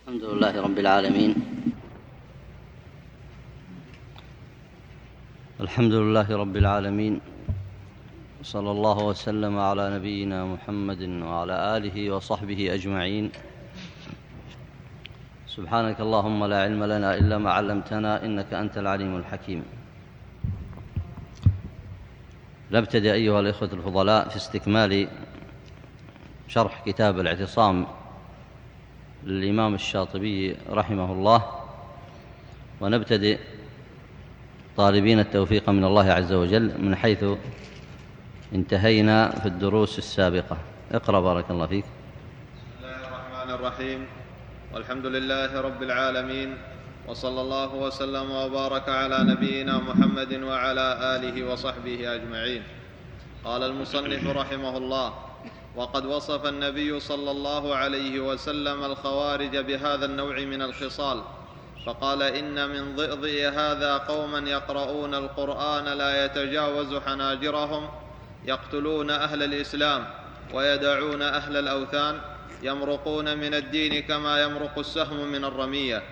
الحمد لله رب العالمين. الحمد لله رب العالمين. صلى الله وسلم على نبينا محمد وعلى آله وصحبه أجمعين. سبحانك اللهم لا علم لنا إلا ما علمتنا إنك أنت العليم الحكيم. نبتدئ أيها الإخوة الفضلاء في استكمال شرح كتاب الاعتصام للإمام الشاطبي رحمه الله ونبتدئ طالبين التوفيق من الله عز وجل من حيث انتهينا في الدروس السابقة. اقرأ بارك الله فيك. بسم الله الرحمن الرحيم. والحمد لله رب العالمين وصلى الله وسلم وبارك على نبينا محمد وعلى آله وصحبه أجمعين. قال المصنف رحمه الله وقد وصف النبي صلى الله عليه وسلم الخوارج بهذا النوع من الخصال فقال إن من ضئضئ هذا قوما يقرؤون القرآن لا يتجاوز حناجرهم يقتلون أهل الإسلام ويدعون أهل الأوثان يمرقون من الدين كما يمرق السهم من الرمية.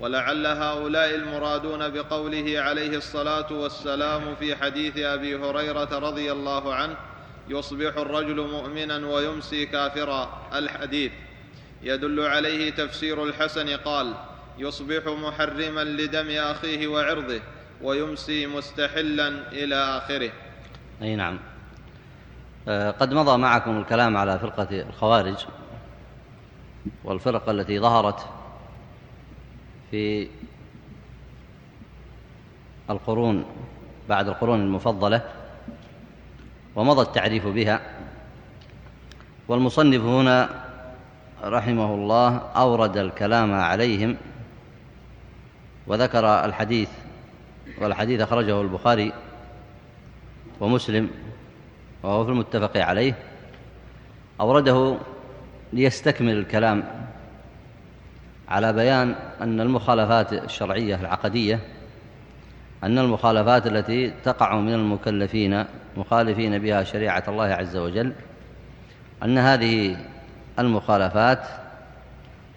ولعل هؤلاء المرادون بقوله عليه الصلاة والسلام في حديث أبي هريرة رضي الله عنه يصبح الرجل مؤمنا ويمسي كافرا. الحديث. يدل عليه تفسير الحسن قال يصبح محرما لدم أخيه وعرضه ويمسي مستحلا إلى آخره. أي نعم. آه، قد مضى معكم الكلام على فرقة الخوارج والفرق التي ظهرت في القرون بعد القرون المفضلة. ومضى التعريف بها. والمصنف هنا رحمه الله أورد الكلام عليهم وذكر الحديث والحديث أخرجه البخاري ومسلم وهو في المتفق عليه. أورده ليستكمل الكلام على بيان أن المخالفات الشرعية العقدية أن المخالفات التي تقع من المكلفين مخالفين بها شريعة الله عز وجل أن هذه المخالفات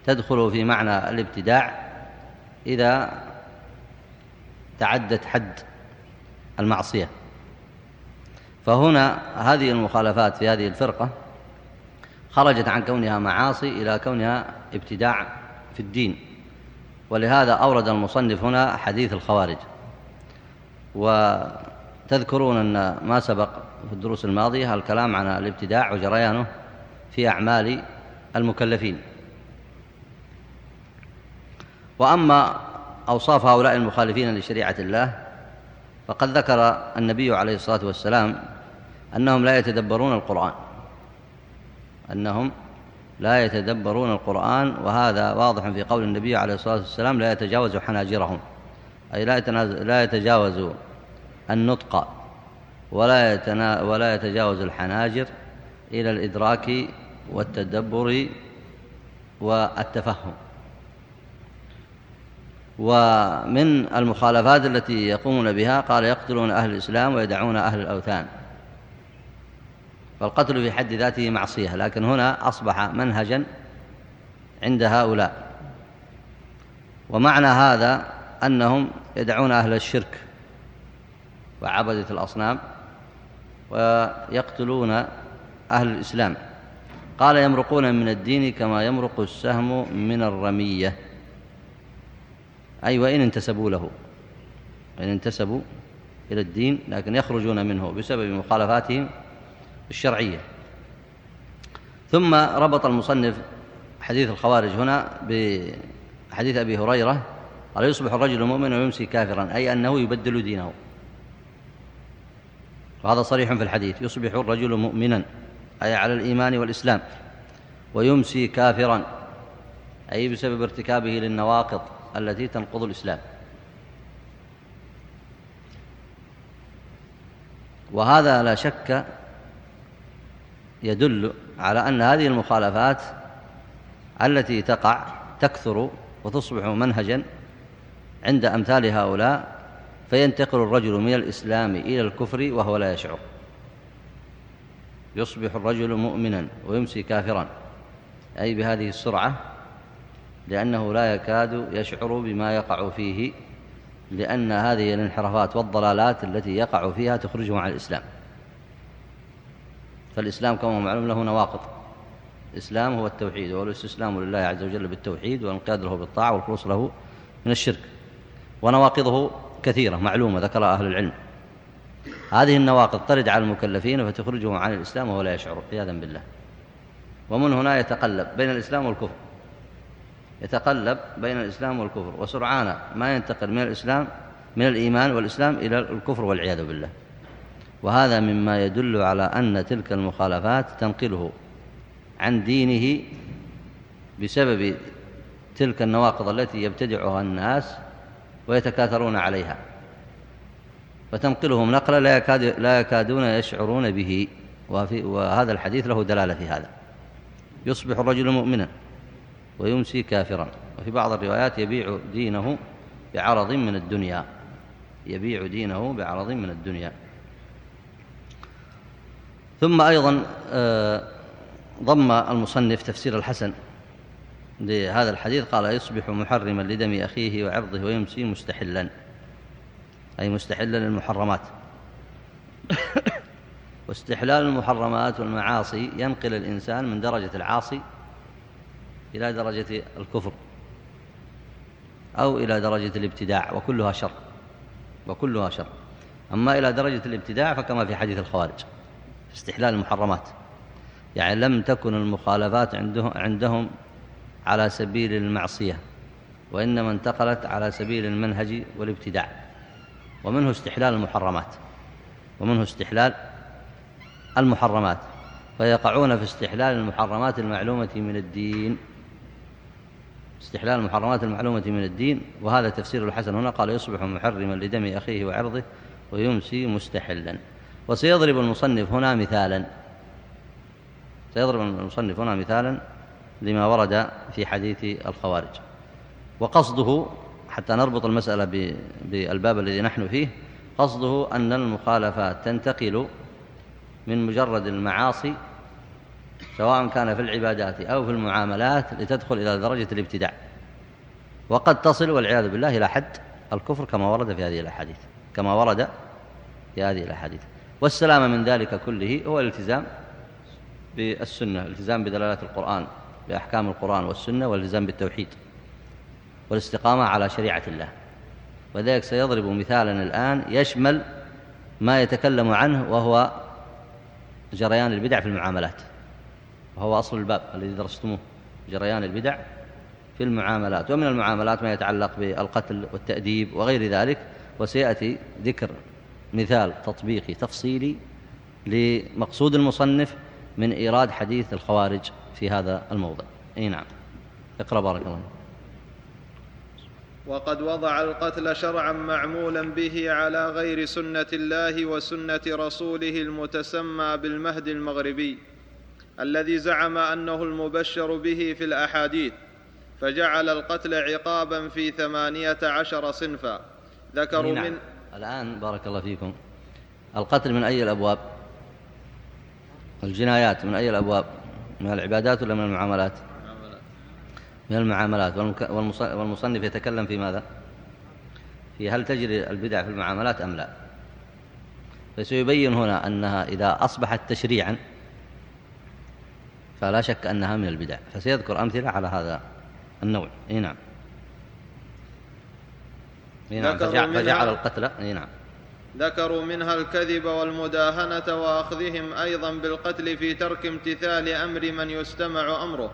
تدخل في معنى الابتداع إذا تعدت حد المعصية. فهنا هذه المخالفات في هذه الفرقة خرجت عن كونها معاصي إلى كونها ابتداع في الدين. ولهذا أورد المصنف هنا حديث الخوارج. وتذكرون أن ما سبق في الدروس الماضية الكلام عن الابتداع وجريانه في أعمال المكلفين. وأما أوصاف هؤلاء المخالفين لشريعة الله فقد ذكر النبي عليه الصلاة والسلام أنهم لا يتدبرون القرآن. أنهم لا يتدبرون القرآن وهذا واضح في قول النبي عليه الصلاة والسلام لا يتجاوز حناجرهم. أي لا يتجاوز النطق ولا, يتنا ولا يتجاوز الحناجر إلى الإدراك والتدبر والتفهم. ومن المخالفات التي يقومون بها قال يقتلون أهل الإسلام ويدعون أهل الأوثان. فالقتل في حد ذاته معصية لكن هنا أصبح منهجا عند هؤلاء. ومعنى هذا أنهم يدعون أهل الشرك وعبدة الأصنام ويقتلون أهل الإسلام. قال يمرقون من الدين كما يمرق السهم من الرمية. أي وإن انتسبوا له وإن انتسبوا إلى الدين لكن يخرجون منه بسبب مخالفاتهم الشرعية. ثم ربط المصنف حديث الخوارج هنا بحديث أبي هريرة قال يصبح الرجل مؤمنا ويمسي كافرا أي أنه يبدل دينه. وهذا صريح في الحديث يصبح الرجل مؤمنا أي على الإيمان والإسلام ويمسي كافرا أي بسبب ارتكابه للنواقض التي تنقض الإسلام. وهذا لا شك يدل على أن هذه المخالفات التي تقع تكثر وتصبح منهجا عند أمثال هؤلاء فينتقل الرجل من الإسلام إلى الكفر وهو لا يشعر. يصبح الرجل مؤمنا ويمسي كافرا. أي بهذه السرعة؟ لأنه لا يكاد يشعر بما يقع فيه لأن هذه الانحرافات والضلالات التي يقع فيها تخرجه عن الإسلام. فالإسلام كما معلوم له نواقض. الإسلام هو التوحيد وهو الاستسلام لله عز وجل بالتوحيد والانقياد له بالطاعة والخلوص له من الشرك. ونواقضه كثيرة معلومة ذكرها أهل العلم. هذه النواقض ترد على المكلفين فتخرجهم عن الإسلام وهو لا يشعر عياذا بالله. ومن هنا يتقلب بين الإسلام والكفر. يتقلب بين الإسلام والكفر وسرعان ما ينتقل من الإسلام من الإيمان والإسلام إلى الكفر والعياذ بالله. وهذا مما يدل على أن تلك المخالفات تنقله عن دينه بسبب تلك النواقض التي يبتدعها الناس ويتكاثرون عليها. فتنقلهم نقلا لا, يكاد لا يكادون يشعرون به. وهذا الحديث له دلالة في هذا. يصبح الرجل مؤمنا ويمسي كافرا. وفي بعض الروايات يبيع دينه بعرض من الدنيا. يبيع دينه بعرض من الدنيا. ثم أيضا آه، ضم المصنف تفسير الحسن. لهذا الحديث قال يصبح محرما لدم أخيه وعرضه ويمسي مستحلا. أي مستحلا للمحرمات. واستحلال المحرمات والمعاصي ينقل الإنسان من درجة العاصي إلى درجة الكفر أو إلى درجة الابتداع وكلها شر وكلها شر. أما إلى درجة الابتداع فكما في حديث الخوارج استحلال المحرمات. يعني لم تكن المخالفات عندهم, عندهم على سبيل المعصية وإنما انتقلت على سبيل المنهج والابتداع ومنه استحلال المحرمات ومنه استحلال المحرمات فيقعون في استحلال المحرمات المعلومة من الدين. استحلال المحرمات المعلومة من الدين وهذا تفسير الحسن هنا قال يصبح محرما لدم أخيه وعرضه ويمسي مستحلا. وسيضرب المصنف هنا مثالا سيضرب المصنف هنا مثالا لما ورد في حديث الخوارج. وقصده حتى نربط المسألة بالباب الذي نحن فيه قصده أن المخالفات تنتقل من مجرد المعاصي سواء كان في العبادات أو في المعاملات لتدخل إلى درجة الابتداع. وقد تصل والعياذ بالله إلى حد الكفر كما ورد في هذه الأحاديث. كما ورد في هذه الأحاديث. والسلام من ذلك كله هو الالتزام بالسنة الالتزام بدلالات القرآن. بأحكام القرآن والسنة والالتزام بالتوحيد والاستقامة على شريعة الله. وذلك سيضرب مثالا الآن يشمل ما يتكلم عنه وهو جريان البدع في المعاملات. وهو أصل الباب الذي درستموه جريان البدع في المعاملات. ومن المعاملات ما يتعلق بالقتل والتأديب وغير ذلك. وسيأتي ذكر مثال تطبيقي تفصيلي لمقصود المصنف من إيراد حديث الخوارج. في هذا الموضع. أي نعم. اقرأ بارك الله وقد وضع القتل شرعا معمولا به على غير سنة الله وسنة رسوله المتسمى بالمهد المغربي الذي زعم أنه المبشر به في الأحاديث فجعل القتل عقابا في ثمانية عشر صنفا. ذكروا نعم. من الآن بارك الله فيكم. القتل من أي الأبواب؟ الجنايات من أي الأبواب؟ من العبادات ولا من المعاملات؟ من المعاملات. والمصنف يتكلم في ماذا؟ في هل تجري البدع في المعاملات أم لا؟ فسيبين هنا أنها إذا أصبحت تشريعا فلا شك أنها من البدع. فسيذكر أمثلة على هذا النوع. إي نعم. إي نعم. فجعل القتل. إي نعم. ذكروا منها الكذب والمداهنة وأخذهم أيضا بالقتل في ترك امتثال أمر من يستمع أمره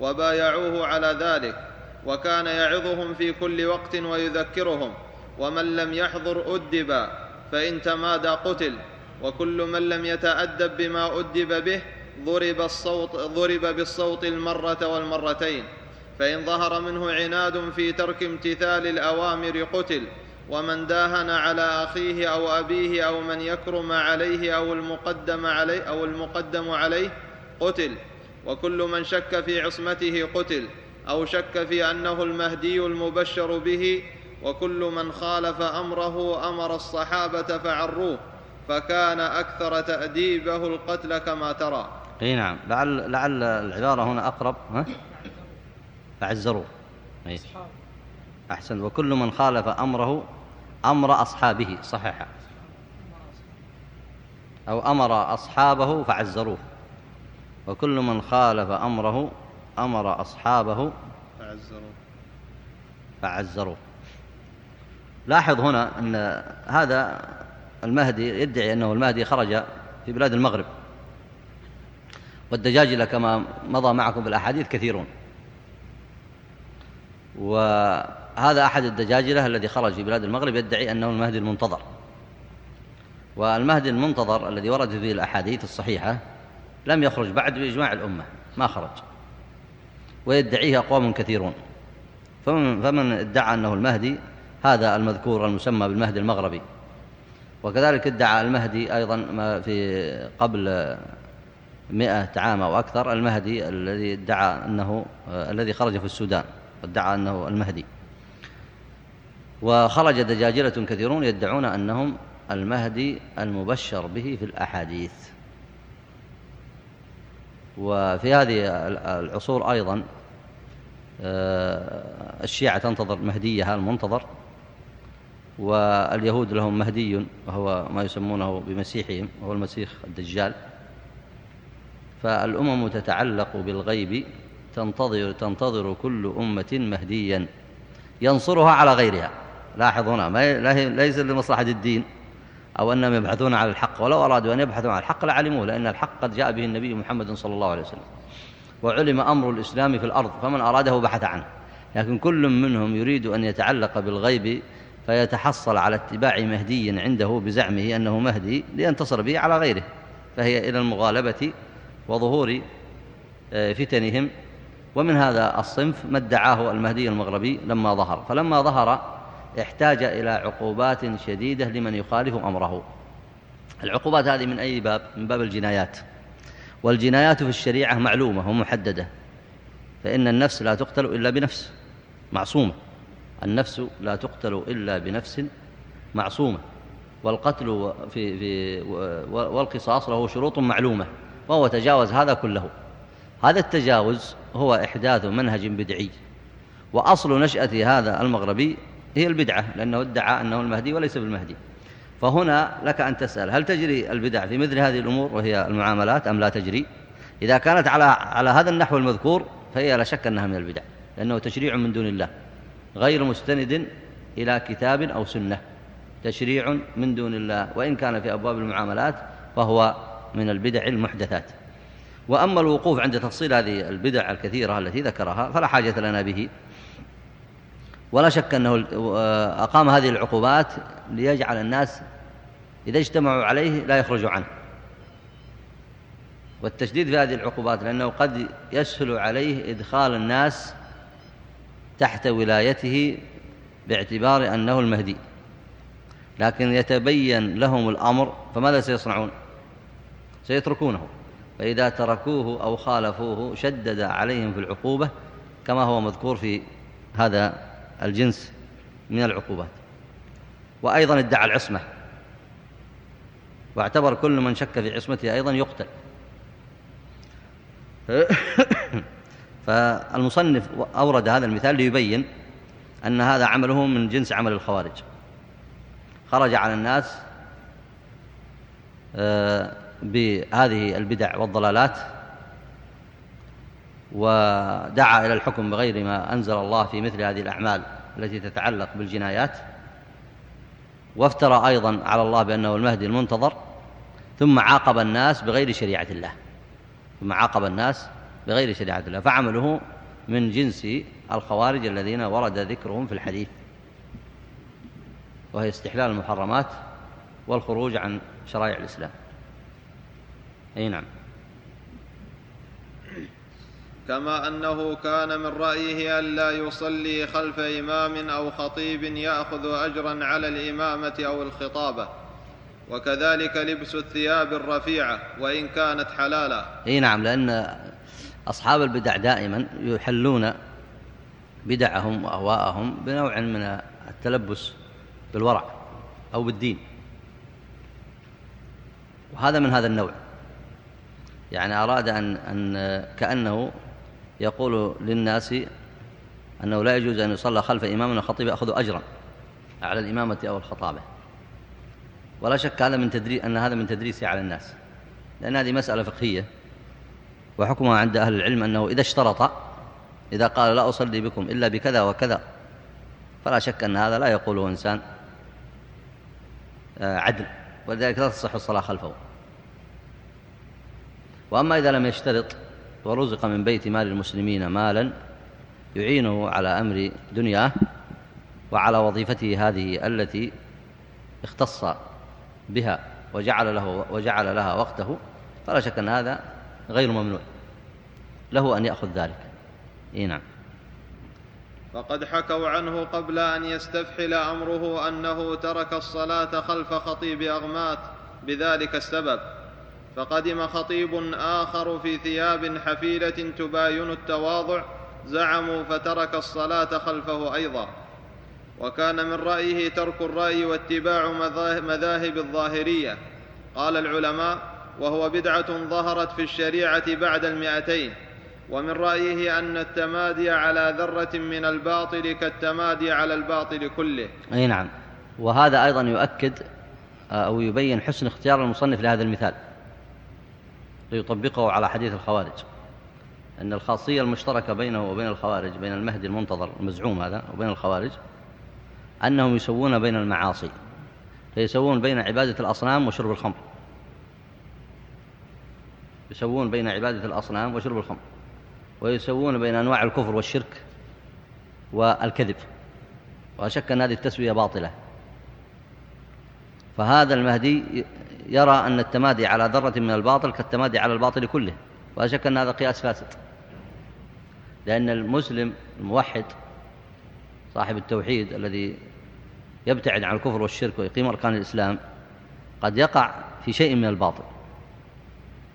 وبايعوه على ذلك وكان يعظهم في كل وقت ويذكرهم ومن لم يحضر أدب فإن تمادى قتل وكل من لم يتأدب بما أدب به ضرب الصوت ضرب بالصوت المرة والمرتين فإن ظهر منه عناد في ترك امتثال الأوامر قتل ومن داهن على أخيه أو أبيه أو من يكرم عليه أو المقدم عليه أو المقدم عليه قتل. وكل من شك في عصمته قتل. أو شك في أنه المهدي المبشر به. وكل من خالف أمره أمر الصحابة فعروه. فكان أكثر تأديبه القتل كما ترى. إي نعم. لعل لعل العبارة هنا أقرب ها؟ فعزروه. أي. أحسن. وكل من خالف أمره أمر أصحابه صحيح. أو أمر أصحابه فعزروه. وكل من خالف أمره أمر أصحابه فعزروه. فعزروه. لاحظ هنا أن هذا المهدي يدعي أنه المهدي خرج في بلاد المغرب. والدجاجلة كما مضى معكم بالأحاديث كثيرون. وهذا أحد الدجاجلة الذي خرج في بلاد المغرب يدعي أنه المهدي المنتظر. والمهدي المنتظر الذي ورد فيه الأحاديث الصحيحة لم يخرج بعد بإجماع الأمة ما خرج. ويدعيه أقوام كثيرون. فمن, فمن ادعى أنه المهدي هذا المذكور المسمى بالمهدي المغربي. وكذلك ادعى المهدي أيضا ما في قبل مئة عام أو أكثر المهدي الذي ادعى أنه الذي خرج في السودان وادعى أنه المهدي. وخرج دجاجلة كثيرون يدعون أنهم المهدي المبشر به في الأحاديث. وفي هذه العصور أيضا آه، الشيعة تنتظر مهديها المنتظر. واليهود لهم مهدي وهو ما يسمونه بمسيحهم وهو المسيح الدجال. فالأمم تتعلق بالغيب تنتظر, تنتظر كل أمة مهديا ينصرها على غيرها. لاحظ هنا ما ليس لمصلحة الدين أو أنهم يبحثون على الحق ولو أرادوا أن يبحثوا عن الحق لعلموه لأن الحق قد جاء به النبي محمد صلى الله عليه وسلم وعلم أمر الإسلام في الأرض فمن أراده بحث عنه لكن كل منهم يريد أن يتعلق بالغيب فيتحصل على اتباع مهدي عنده بزعمه أنه مهدي لينتصر به على غيره فهي إلى المغالبة وظهور آه، فتنهم ومن هذا الصنف ما ادعاه المهدي المغربي لما ظهر فلما ظهر احتاج إلى عقوبات شديدة لمن يخالف أمره. العقوبات هذه من أي باب؟ من باب الجنايات. والجنايات في الشريعة معلومة ومحددة. فإن النفس لا تقتل إلا بنفس معصومة. النفس لا تقتل إلا بنفس معصومة. والقتل في في والقصاص له شروط معلومة وهو تجاوز هذا كله. هذا التجاوز هو إحداث منهج بدعي. وأصل نشأة هذا المغربي هي البدعة لأنه ادعى أنه المهدي وليس بالمهدي. فهنا لك أن تسأل هل تجري البدع في مثل هذه الأمور وهي المعاملات أم لا تجري؟ إذا كانت على, على هذا النحو المذكور فهي لا شك أنها من البدع لأنه تشريع من دون الله غير مستند إلى كتاب أو سنة تشريع من دون الله وإن كان في أبواب المعاملات فهو من البدع المحدثات. وأما الوقوف عند تفصيل هذه البدع الكثيرة التي ذكرها فلا حاجة لنا به. ولا شك أنه أقام هذه العقوبات ليجعل الناس إذا اجتمعوا عليه لا يخرجوا عنه. والتشديد في هذه العقوبات لأنه قد يسهل عليه إدخال الناس تحت ولايته باعتبار أنه المهدي. لكن يتبين لهم الأمر فماذا سيصنعون؟ سيتركونه. فإذا تركوه أو خالفوه شدد عليهم في العقوبة كما هو مذكور في هذا الجنس من العقوبات. وأيضا ادعى العصمة. واعتبر كل من شك في عصمته أيضا يقتل. فالمصنف أورد هذا المثال ليبين أن هذا عمله من جنس عمل الخوارج. خرج على الناس آه، بهذه البدع والضلالات ودعا إلى الحكم بغير ما أنزل الله في مثل هذه الأعمال التي تتعلق بالجنايات وافترى أيضا على الله بأنه المهدي المنتظر ثم عاقب الناس بغير شريعة الله. ثم عاقب الناس بغير شريعة الله. فعمله من جنس الخوارج الذين ورد ذكرهم في الحديث وهي استحلال المحرمات والخروج عن شرائع الإسلام. أي نعم. كما أنه كان من رأيه ألا يصلي خلف إمام أو خطيب يأخذ أجرا على الإمامة أو الخطابة وكذلك لبس الثياب الرفيعة وإن كانت حلالا. أي نعم لأن أصحاب البدع دائما يحلون بدعهم وأهواءهم بنوع من التلبس بالورع أو بالدين. وهذا من هذا النوع. يعني أراد أن, أن كأنه يقول للناس أنه لا يجوز أن يصلى خلف إمام خطيب يأخذ أجرا على الإمامة أو الخطابة. ولا شك هذا من تدريس أن هذا من تدريسه على الناس. لأن هذه مسألة فقهية وحكمها عند أهل العلم أنه إذا اشترط إذا قال لا أصلي بكم إلا بكذا وكذا فلا شك أن هذا لا يقوله إنسان آه، عدل. ولذلك لا تصح الصلاة خلفه. وأما إذا لم يشترط ورزق من بيت مال المسلمين مالا يعينه على أمر دنياه وعلى وظيفته هذه التي اختص بها وجعل, له وجعل لها وقته. فلا شك أن هذا غير ممنوع. له أن يأخذ ذلك. إيه نعم. فقد حكوا عنه قبل أن يستفحل أمره أنه ترك الصلاة خلف خطيب اغمات بذلك السبب. فقدم خطيب آخر في ثياب حفيلة تباين التواضع زعموا فترك الصلاة خلفه أيضا. وكان من رأيه ترك الرأي واتباع مذاهب الظاهرية. قال العلماء وهو بدعة ظهرت في الشريعة بعد المئتين. ومن رأيه أن التمادي على ذرة من الباطل كالتمادي على الباطل كله. أي نعم. وهذا أيضا يؤكد آه، أو يبين حسن اختيار المصنف لهذا المثال. ليطبقه على حديث الخوارج. أن الخاصية المشتركة بينه وبين الخوارج بين المهدي المنتظر المزعوم هذا وبين الخوارج أنهم يسوون بين المعاصي فيسوون بين عبادة الأصنام وشرب الخمر. يسوون بين عبادة الأصنام وشرب الخمر ويسوون بين أنواع الكفر والشرك والكذب. وأشك أن هذه التسوية باطلة. فهذا المهدي يرى أن التمادي على ذرة من الباطل كالتمادي على الباطل كله ولا شك أن هذا قياس فاسد. لأن المسلم الموحد صاحب التوحيد الذي يبتعد عن الكفر والشرك ويقيم أركان الإسلام قد يقع في شيء من الباطل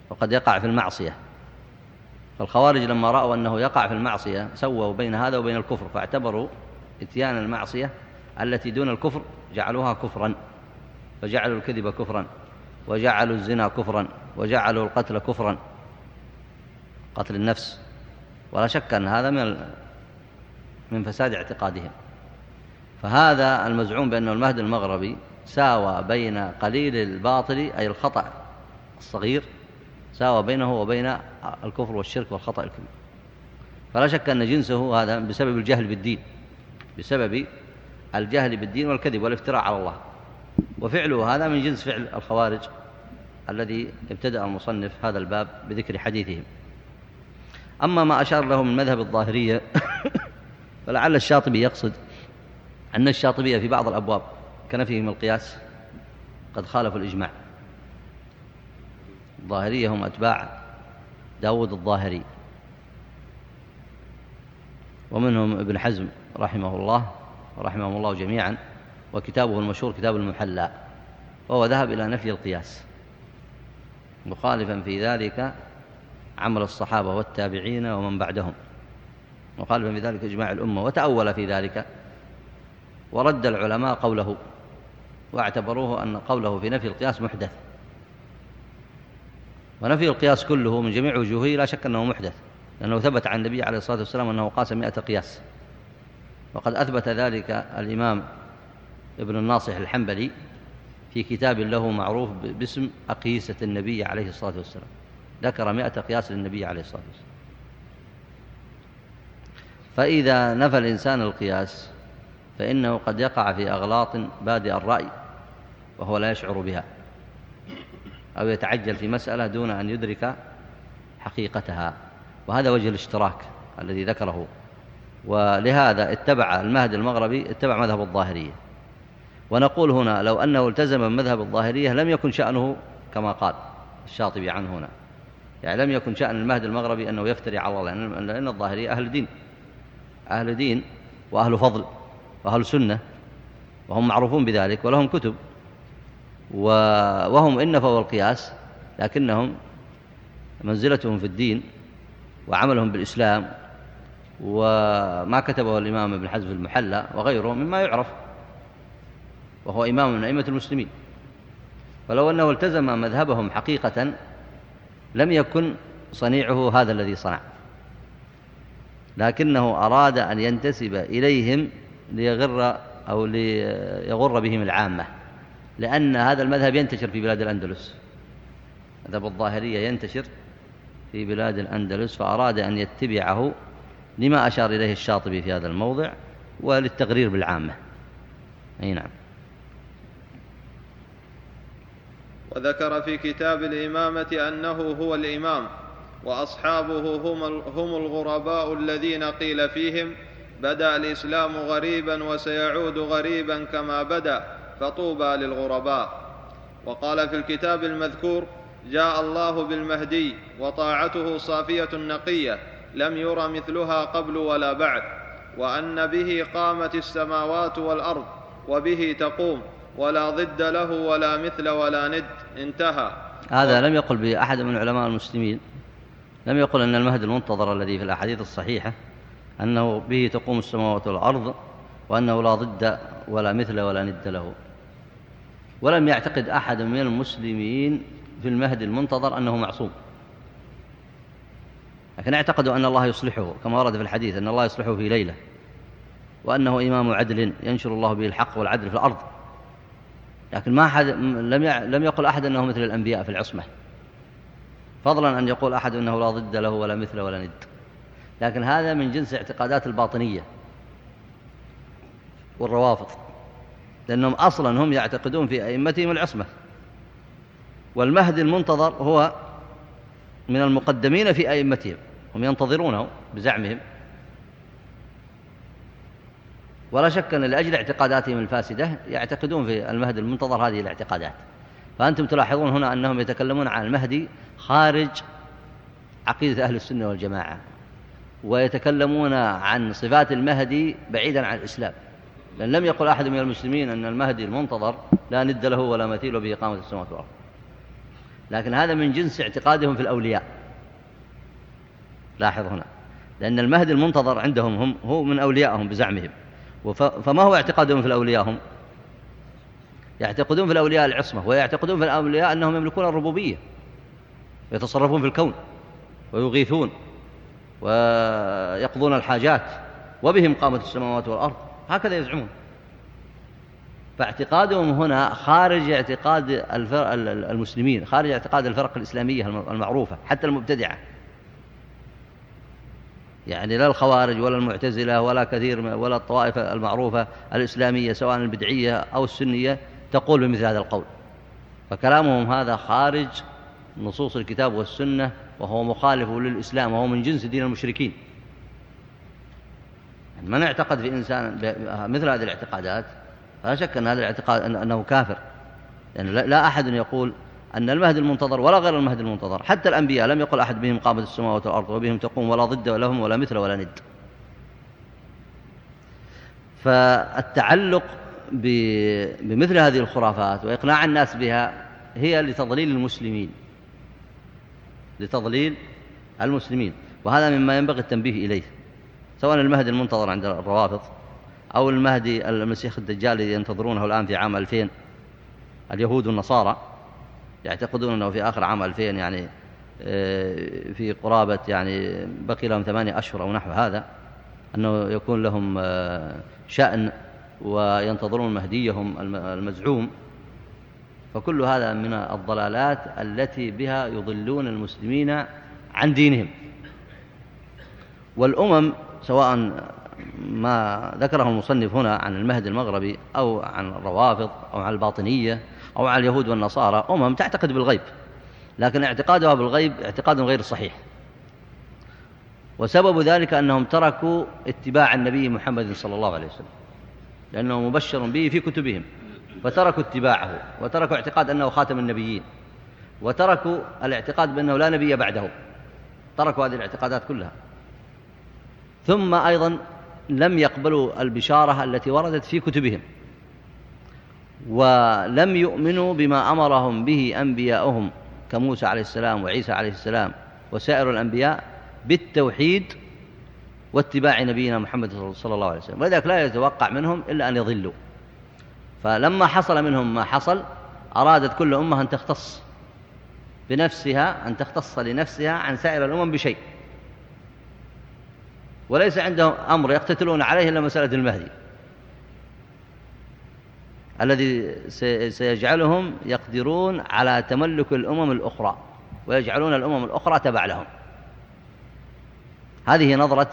وقد يقع في المعصية. فالخوارج لما رأوا أنه يقع في المعصية سووا بين هذا وبين الكفر فاعتبروا إتيان المعصية التي دون الكفر جعلوها كفرا. فجعلوا الكذب كفرا وجعلوا الزنا كفرا وجعلوا القتل كفرا. قتل النفس ولا شك أن هذا من من فساد اعتقادهم. فهذا المزعوم بأنه المهد المغربي ساوى بين قليل الباطل أي الخطأ الصغير ساوى بينه وبين الكفر والشرك والخطأ الكبير. فلا شك أن جنسه هذا بسبب الجهل بالدين بسبب الجهل بالدين والكذب والافتراء على الله. وفعله هذا من جنس فعل الخوارج الذي ابتدأ المصنف هذا الباب بذكر حديثهم. أما ما أشار له من مذهب الظاهرية فلعل الشاطبي يقصد أن الشاطبية في بعض الأبواب كنفيهم القياس قد خالفوا الإجماع. الظاهرية هم أتباع داود الظاهري. ومنهم ابن حزم رحمه الله ورحمهم الله جميعا. وكتابه المشهور كتاب المحلى وهو ذهب إلى نفي القياس مخالفا في ذلك عمل الصحابة والتابعين ومن بعدهم مخالفا في ذلك إجماع الأمة وتأول في ذلك ورد العلماء قوله واعتبروه أن قوله في نفي القياس محدث. ونفي القياس كله من جميع وجوهه لا شك أنه محدث لأنه ثبت عن النبي عليه الصلاة والسلام أنه قاس مئة قياس. وقد أثبت ذلك الإمام ابن الناصح الحنبلي في كتاب له معروف باسم أقيسة النبي عليه الصلاة والسلام. ذكر مئة قياس للنبي عليه الصلاة والسلام. فإذا نفى الإنسان القياس فإنه قد يقع في أغلاط بادئ الرأي وهو لا يشعر بها أو يتعجل في مسألة دون أن يدرك حقيقتها. وهذا وجه الاشتراك الذي ذكره. ولهذا اتبع المهد المغربي اتبع مذهب الظاهرية. ونقول هنا لو أنه التزم بمذهب الظاهرية لم يكن شأنه كما قال الشاطبي عنه هنا. يعني لم يكن شأن المهد المغربي أنه يفتري على الله لأن الظاهرية أهل دين. أهل دين وأهل فضل وأهل سنة وهم معروفون بذلك ولهم كتب. وهم إن فهو القياس لكنهم منزلتهم في الدين وعملهم بالإسلام. وما كتبه الإمام ابن حزم المحلى وغيره مما يعرف. وهو إمام من أئمة المسلمين. فلو أنه التزم مذهبهم حقيقة لم يكن صنيعه هذا الذي صنع. لكنه أراد أن ينتسب إليهم ليغر أو ليغر بهم العامة لأن هذا المذهب ينتشر في بلاد الأندلس. مذهب الظاهرية ينتشر في بلاد الأندلس فأراد أن يتبعه لما أشار إليه الشاطبي في هذا الموضع وللتغرير بالعامة. أي نعم. وذكر في كتاب الإمامة أنه هو الإمام وأصحابه هم, هم الغرباء الذين قيل فيهم بدا الإسلام غريبا وسيعود غريبا كما بدا فطوبى للغرباء. وقال في الكتاب المذكور جاء الله بالمهدي وطاعته صافية نقية لم ير مثلها قبل ولا بعد وأن به قامت السماوات والأرض وبه تقوم. ولا ضد له ولا مثل ولا ند. انتهى. هذا لم يقل بأحد من علماء المسلمين. لم يقل أن المهد المنتظر الذي في الأحاديث الصحيحة أنه به تقوم السماوات والأرض وأنه لا ضد ولا مثل ولا ند له. ولم يعتقد أحد من المسلمين في المهد المنتظر أنه معصوم. لكن اعتقدوا أن الله يصلحه كما ورد في الحديث أن الله يصلحه في ليلة وأنه إمام عدل ينشر الله به الحق والعدل في الأرض. لكن ما أحد لم لم يقل أحد أنه مثل الأنبياء في العصمة. فضلا أن يقول أحد أنه لا ضد له ولا مثل ولا ند. لكن هذا من جنس اعتقادات الباطنية والروافض. لأنهم أصلا هم يعتقدون في أئمتهم العصمة. والمهدي المنتظر هو من المقدمين في أئمتهم. هم ينتظرونه بزعمهم. ولا شك أن لأجل اعتقاداتهم الفاسدة يعتقدون في المهدي المنتظر هذه الاعتقادات. فأنتم تلاحظون هنا أنهم يتكلمون عن المهدي خارج عقيدة أهل السنة والجماعة ويتكلمون عن صفات المهدي بعيدا عن الإسلام. لأن لم يقل أحد من المسلمين أن المهدي المنتظر لا ند له ولا مثيل به إقامة السماوات والأرض. لكن هذا من جنس اعتقادهم في الأولياء. لاحظ هنا لأن المهدي المنتظر عندهم هم هو من أوليائهم بزعمهم. فما هو اعتقادهم في الأولياء هم؟ يعتقدون في الأولياء العصمة ويعتقدون في الأولياء أنهم يملكون الربوبية يتصرفون في الكون ويغيثون ويقضون الحاجات وبهم قامت السماوات والأرض هكذا يزعمون. فاعتقادهم هنا خارج اعتقاد المسلمين خارج اعتقاد الفرق الإسلامية المعروفة حتى المبتدعة. يعني لا الخوارج ولا المعتزلة ولا كثير ولا الطوائف المعروفة الإسلامية سواء البدعية أو السنية تقول بمثل هذا القول. فكلامهم هذا خارج نصوص الكتاب والسنة وهو مخالف للإسلام وهو من جنس دين المشركين. من اعتقد في إنسان مثل هذه الاعتقادات؟ فلا شك أن هذا الاعتقاد أنه كافر. يعني لا أحد يقول أن المهد المنتظر ولا غير المهد المنتظر. حتى الأنبياء لم يقل أحد بهم قامت السماوات والأرض وبهم تقوم ولا ضد لهم ولا مثل ولا ند. فالتعلق بمثل هذه الخرافات وإقناع الناس بها هي لتضليل المسلمين. لتضليل المسلمين. وهذا مما ينبغي التنبيه إليه. سواء المهدي المنتظر عند الروافض أو المهدي المسيح الدجال الذي ينتظرونه الآن في عام 2000 اليهود والنصارى. يعتقدون أنه في آخر عام 2000 يعني آه، في قرابة يعني بقي لهم ثمانية أشهر أو نحو هذا أنه يكون لهم آه، شأن وينتظرون مهديهم المزعوم. فكل هذا من الضلالات التي بها يضلون المسلمين عن دينهم. والأمم سواء ما ذكره المصنف هنا عن المهد المغربي أو عن الروافض أو عن الباطنية أو عن اليهود والنصارى. أمم تعتقد بالغيب لكن اعتقادها بالغيب اعتقاد غير صحيح. وسبب ذلك أنهم تركوا اتباع النبي محمد صلى الله عليه وسلم لأنه مبشر به في كتبهم. فتركوا اتباعه وتركوا اعتقاد أنه خاتم النبيين وتركوا الاعتقاد بأنه لا نبي بعده. تركوا هذه الاعتقادات كلها. ثم أيضا لم يقبلوا البشارة التي وردت في كتبهم. ولم يؤمنوا بما أمرهم به أنبياؤهم كموسى عليه السلام وعيسى عليه السلام وسائر الأنبياء بالتوحيد واتباع نبينا محمد صلى الله عليه وسلم. ولذلك لا يتوقع منهم إلا أن يضلوا. فلما حصل منهم ما حصل أرادت كل أمة أن تختص بنفسها أن تختص لنفسها عن سائر الأمم بشيء. وليس عندهم أمر يقتتلون عليه إلا مسألة المهدي. الذي سيجعلهم يقدرون على تملك الأمم الأخرى ويجعلون الأمم الأخرى تبع لهم. هذه نظرة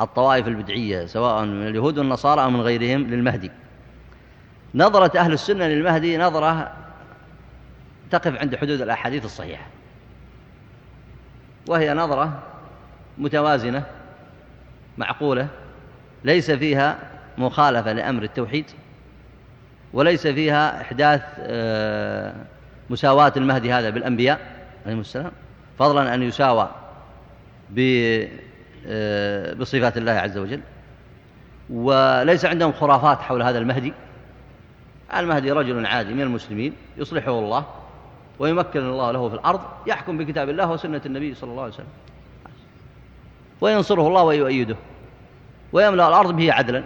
الطوائف البدعية سواء من اليهود والنصارى أو من غيرهم للمهدي. نظرة أهل السنة للمهدي نظرة تقف عند حدود الأحاديث الصحيحة. وهي نظرة متوازنة معقولة ليس فيها مخالفة لأمر التوحيد. وليس فيها إحداث آه، مساواة المهدي هذا بالأنبياء عليهم السلام. فضلا أن يساوى آه، بصفات الله عز وجل. وليس عندهم خرافات حول هذا المهدي. المهدي رجل عادي من المسلمين يصلحه الله ويمكن الله له في الأرض يحكم بكتاب الله وسنة النبي صلى الله عليه وسلم. وينصره الله ويؤيده. ويملأ الأرض به عدلا.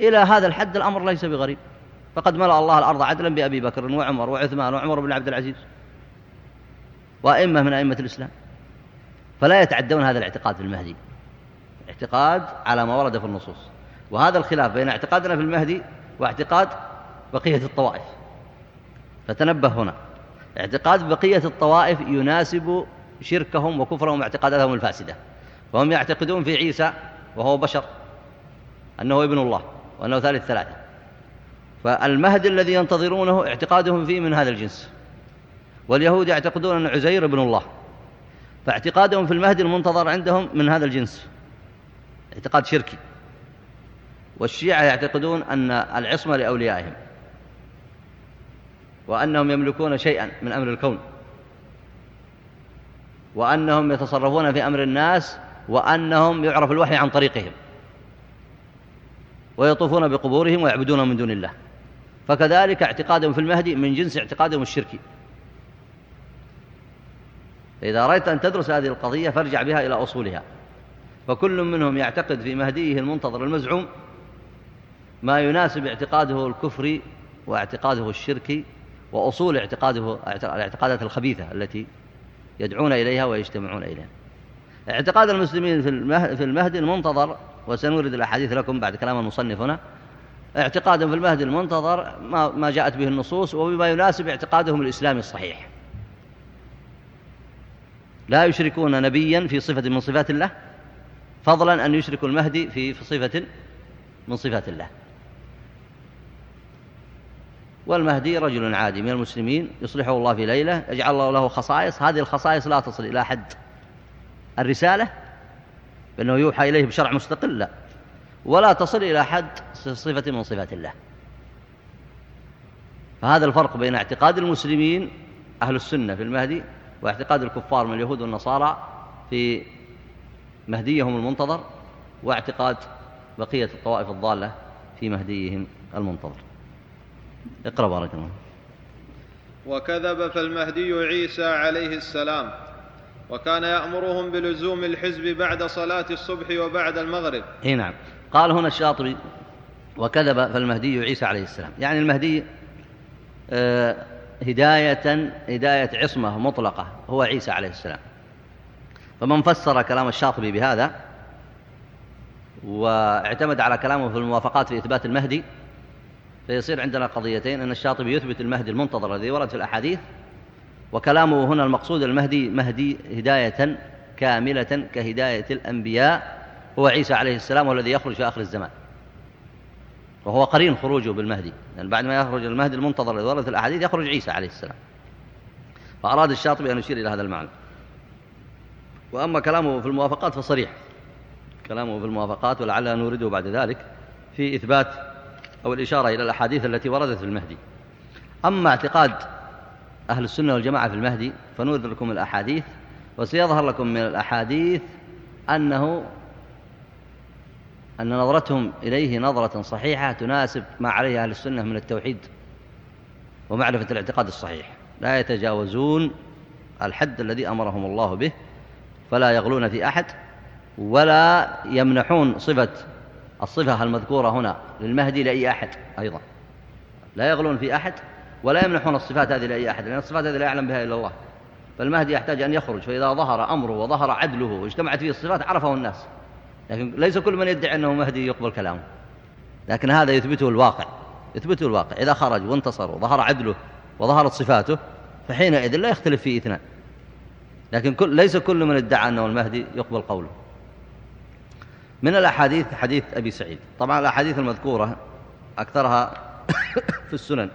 إلى هذا الحد الأمر ليس بغريب. فقد ملأ الله الأرض عدلا بأبي بكر وعمر وعثمان وعمر بن عبد العزيز وأئمة من أئمة الإسلام. فلا يتعدون هذا الاعتقاد في المهدي اعتقاد على ما ورد في النصوص. وهذا الخلاف بين اعتقادنا في المهدي واعتقاد بقية الطوائف. فتنبه هنا اعتقاد بقية الطوائف يناسب شركهم وكفرهم واعتقاداتهم الفاسدة. فهم يعتقدون في عيسى وهو بشر أنه ابن الله وأنه ثالث ثلاثة. فالمهدي الذي ينتظرونه اعتقادهم فيه من هذا الجنس. واليهود يعتقدون أن عزير ابن الله فاعتقادهم في المهدي المنتظر عندهم من هذا الجنس اعتقاد شركي. والشيعة يعتقدون أن العصمة لأوليائهم وأنهم يملكون شيئا من أمر الكون وأنهم يتصرفون في أمر الناس وأنهم يعرف الوحي عن طريقهم ويطوفون بقبورهم ويعبدون من دون الله. فكذلك اعتقادهم في المهدي من جنس اعتقادهم الشركي. فإذا أردت أن تدرس هذه القضية فارجع بها إلى أصولها. فكل منهم يعتقد في مهديه المنتظر المزعوم ما يناسب اعتقاده الكفري واعتقاده الشركي وأصول اعتقاده الاعتقادات الخبيثة التي يدعون إليها ويجتمعون إليها. اعتقاد المسلمين في المهدي المنتظر وسنورد الأحاديث لكم بعد كلام المصنف هنا اعتقادهم في المهدي المنتظر ما جاءت به النصوص وبما يناسب اعتقادهم الإسلامي الصحيح. لا يشركون نبيا في صفة من صفات الله فضلا أن يشركوا المهدي في صفة من صفات الله. والمهدي رجل عادي من المسلمين يصلحه الله في ليلة يجعل الله له خصائص هذه الخصائص لا تصل إلى حد. الرسالة بأنه يوحى إليه بشرع مستقل لا. ولا تصل إلى حد صفة من صفات الله. فهذا الفرق بين اعتقاد المسلمين أهل السنة في المهدي واعتقاد الكفار من اليهود والنصارى في مهديهم المنتظر واعتقاد بقية الطوائف الضالة في مهديهم المنتظر. اقرأ بارك الله وكذب فالمهدي عيسى عليه السلام وكان يأمرهم بلزوم الحزب بعد صلاة الصبح وبعد المغرب. اي نعم. قال هنا الشاطبي وكذب فالمهدي عيسى عليه السلام. يعني المهدي آه هداية هداية عصمة مطلقة هو عيسى عليه السلام. فمن فسر كلام الشاطبي بهذا واعتمد على كلامه في الموافقات في إثبات المهدي فيصير عندنا قضيتين أن الشاطبي يثبت المهدي المنتظر الذي ورد في الأحاديث وكلامه هنا المقصود المهدي مهدي هداية كاملة كهداية الأنبياء هو عيسى عليه السلام والذي يخرج في آخر الزمان. وهو قرين خروجه بالمهدي يعني بعد ما يخرج المهدي المنتظر في الأحاديث يخرج عيسى عليه السلام. فأراد الشاطبي أن يشير إلى هذا المعنى. وأما كلامه في الموافقات فصريح. كلامه في الموافقات ولعلنا نورده بعد ذلك في إثبات أو الإشارة إلى الأحاديث التي وردت في المهدي. أما اعتقاد أهل السنة والجماعة في المهدي فنورد لكم الأحاديث وسيظهر لكم من الأحاديث أنه أن نظرتهم إليه نظرة صحيحة تناسب ما عليه أهل السنة من التوحيد ومعرفة الاعتقاد الصحيح. لا يتجاوزون الحد الذي أمرهم الله به فلا يغلون في أحد ولا يمنحون صفة الصفة المذكورة هنا للمهدي لأي أحد أيضا. لا يغلون في أحد ولا يمنحون الصفات هذه لأي أحد لأن الصفات هذه لا يعلم بها إلا الله. فالمهدي يحتاج أن يخرج فإذا ظهر أمره وظهر عدله واجتمعت فيه الصفات عرفه الناس. لكن ليس كل من يدعي أنه مهدي يقبل كلامه. لكن هذا يثبته الواقع يثبته الواقع. إذا خرج وانتصر وظهر عدله وظهرت صفاته فحينئذ لا يختلف فيه إثنان. لكن كل ليس كل من ادعى أنه المهدي يقبل قوله. من الأحاديث حديث أبي سعيد. طبعا الأحاديث المذكورة أكثرها في السنن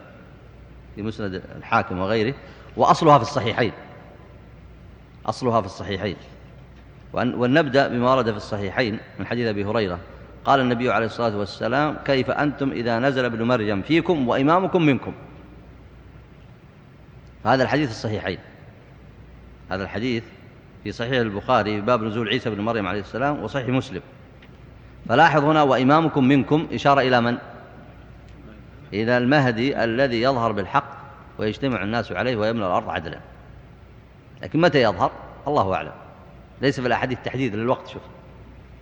في مسند الحاكم وغيره وأصلها في الصحيحين. أصلها في الصحيحين. ولنبدأ بما ورد في الصحيحين من حديث أبي هريرة. قال النبي عليه الصلاة والسلام كيف أنتم إذا نزل ابن مريم فيكم وإمامكم منكم؟ هذا الحديث الصحيحين. هذا الحديث في صحيح البخاري باب نزول عيسى بن مريم عليه السلام وصحيح مسلم. فلاحظ هنا وإمامكم منكم إشارة إلى من؟ إلى المهدي الذي يظهر بالحق ويجتمع الناس عليه ويملأ الأرض عدلا. لكن متى يظهر؟ الله أعلم. ليس في الأحاديث تحديد للوقت شوف.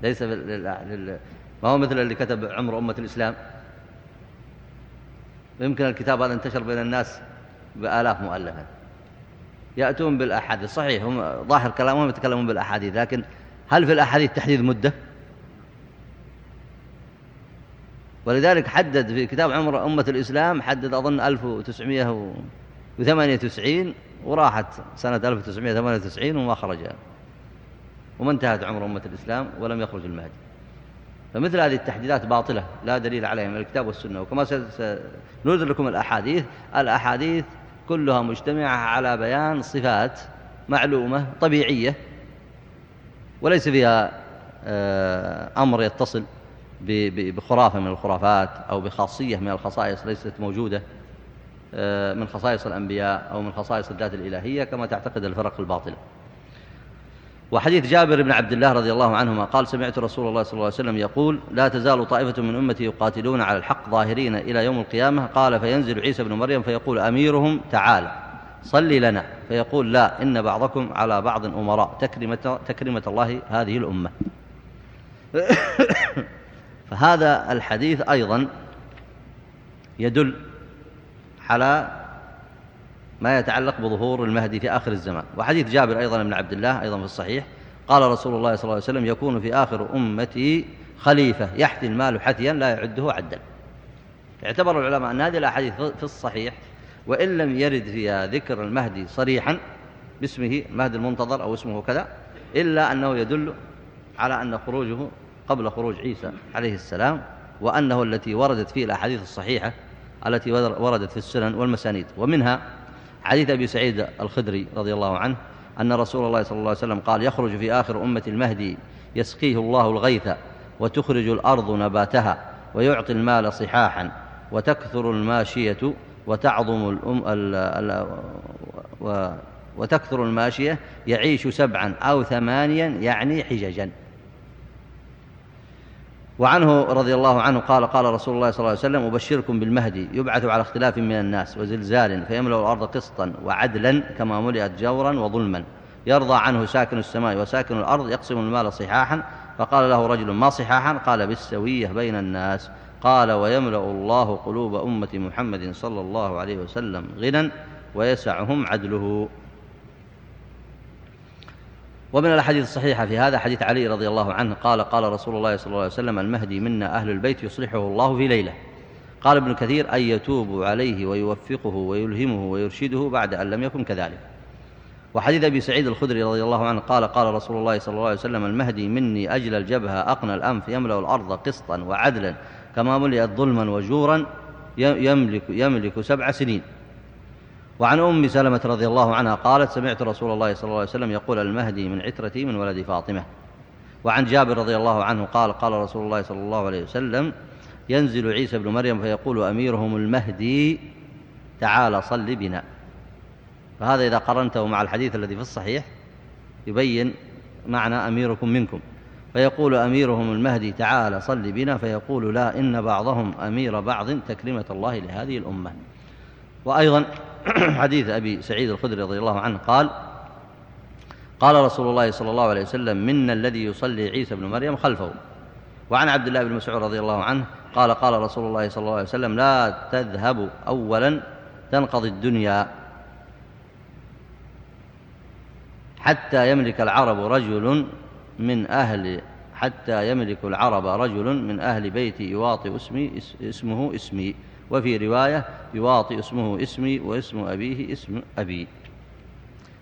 ليس في لل... ما هو مثل اللي كتب عمر أمة الإسلام. ويمكن الكتاب هذا انتشر بين الناس بآلاف مؤلفة. يأتون بالأحاديث. صحيح هم ظاهر كلامهم يتكلمون بالأحاديث لكن هل في الأحاديث تحديد مدة؟ ولذلك حدد في كتاب عمر أمة الإسلام حدد أظن 1998 وراحت سنة 1998 وما خرج. وما انتهت عمر أمة الإسلام ولم يخرج المهدي. فمثل هذه التحديدات باطلة لا دليل عليها من الكتاب والسنة. وكما سننزل لكم الأحاديث. الأحاديث كلها مجتمعة على بيان صفات معلومة طبيعية وليس فيها آه، أمر يتصل بخرافة من الخرافات أو بخاصية من الخصائص ليست موجودة آه، من خصائص الأنبياء أو من خصائص الذات الإلهية كما تعتقد الفرق الباطلة. وحديث جابر بن عبد الله رضي الله عنهما قال سمعت رسول الله صلى الله عليه وسلم يقول لا تزال طائفة من أمتي يقاتلون على الحق ظاهرين إلى يوم القيامة. قال فينزل عيسى بن مريم فيقول أميرهم تعالى صلي لنا. فيقول لا إن بعضكم على بعض أمراء. تكرمة, تكرمة الله هذه الأمة. فهذا الحديث أيضا يدل على ما يتعلق بظهور المهدي في آخر الزمان. وحديث جابر أيضا من عبد الله أيضا في الصحيح قال رسول الله صلى الله عليه وسلم يكون في آخر أمتي خليفة يحثي المال حثيا لا يعده عدا. اعتبر العلماء أن هذه الأحاديث في الصحيح وإن لم يرد فيها ذكر المهدي صريحا باسمه المهدي المنتظر أو اسمه كذا إلا أنه يدل على أن خروجه قبل خروج عيسى عليه السلام وأنه التي وردت فيه الأحاديث الصحيحة التي وردت في السنن والمسانيد. ومنها حديث أبي سعيد الخدري رضي الله عنه أن رسول الله صلى الله عليه وسلم قال يخرج في آخر أمة المهدي يسقيه الله الغيث وتخرج الأرض نباتها ويعطي المال صحاحا وتكثر الماشية وتعظم الأم ال ال و وتكثر الماشية يعيش سبعا أو ثمانيا يعني حججا. وعنه رضي الله عنه قال قال رسول الله صلى الله عليه وسلم أبشركم بالمهدي يبعث على اختلاف من الناس وزلزال فيملأ الأرض قسطا وعدلا كما ملئت جورا وظلما. يرضى عنه ساكن السماء وساكن الأرض يقسم المال صحاحا فقال له رجل ما صحاحا؟ قال بالسوية بين الناس. قال ويملأ الله قلوب أمة محمد صلى الله عليه وسلم غنى ويسعهم عدله. ومن الأحاديث الصحيحة في هذا حديث علي رضي الله عنه قال قال رسول الله صلى الله عليه وسلم المهدي منا أهل البيت يصلحه الله في ليلة. قال ابن كثير أن يتوب عليه ويوفقه ويلهمه ويرشده بعد أن لم يكن كذلك. وحديث أبي سعيد الخدري رضي الله عنه قال قال رسول الله صلى الله عليه وسلم المهدي مني أجل الجبهة أقنى الأنف يملأ الأرض قسطا وعدلا كما ملئت ظلما وجورا يملك, يملك سبع سنين. وعن أم سلمة رضي الله عنها قالت سمعت رسول الله صلى الله عليه وسلم يقول المهدي من عترتي من ولد فاطمة. وعن جابر رضي الله عنه قال قال رسول الله صلى الله عليه وسلم ينزل عيسى بن مريم فيقول أميرهم المهدي تعال صل بنا. فهذا إذا قرنته مع الحديث الذي في الصحيح يبين معنى أميركم منكم. فيقول أميرهم المهدي تعال صل بنا. فيقول لا إن بعضهم أمير بعض تكريمة الله لهذه الأمة. وأيضا حديث أبي سعيد الخدري رضي الله عنه قال قال رسول الله صلى الله عليه وسلم منا الذي يصلي عيسى بن مريم خلفه. وعن عبد الله بن مسعود رضي الله عنه قال قال رسول الله صلى الله عليه وسلم لا تذهب أولا تنقضي الدنيا حتى يملك العرب رجل من أهل حتى يملك العرب رجل من أهل بيتي يواطئ اسمي اسمه اسمي. وفي رواية يواطئ اسمه اسمي واسم أبيه اسم أبي.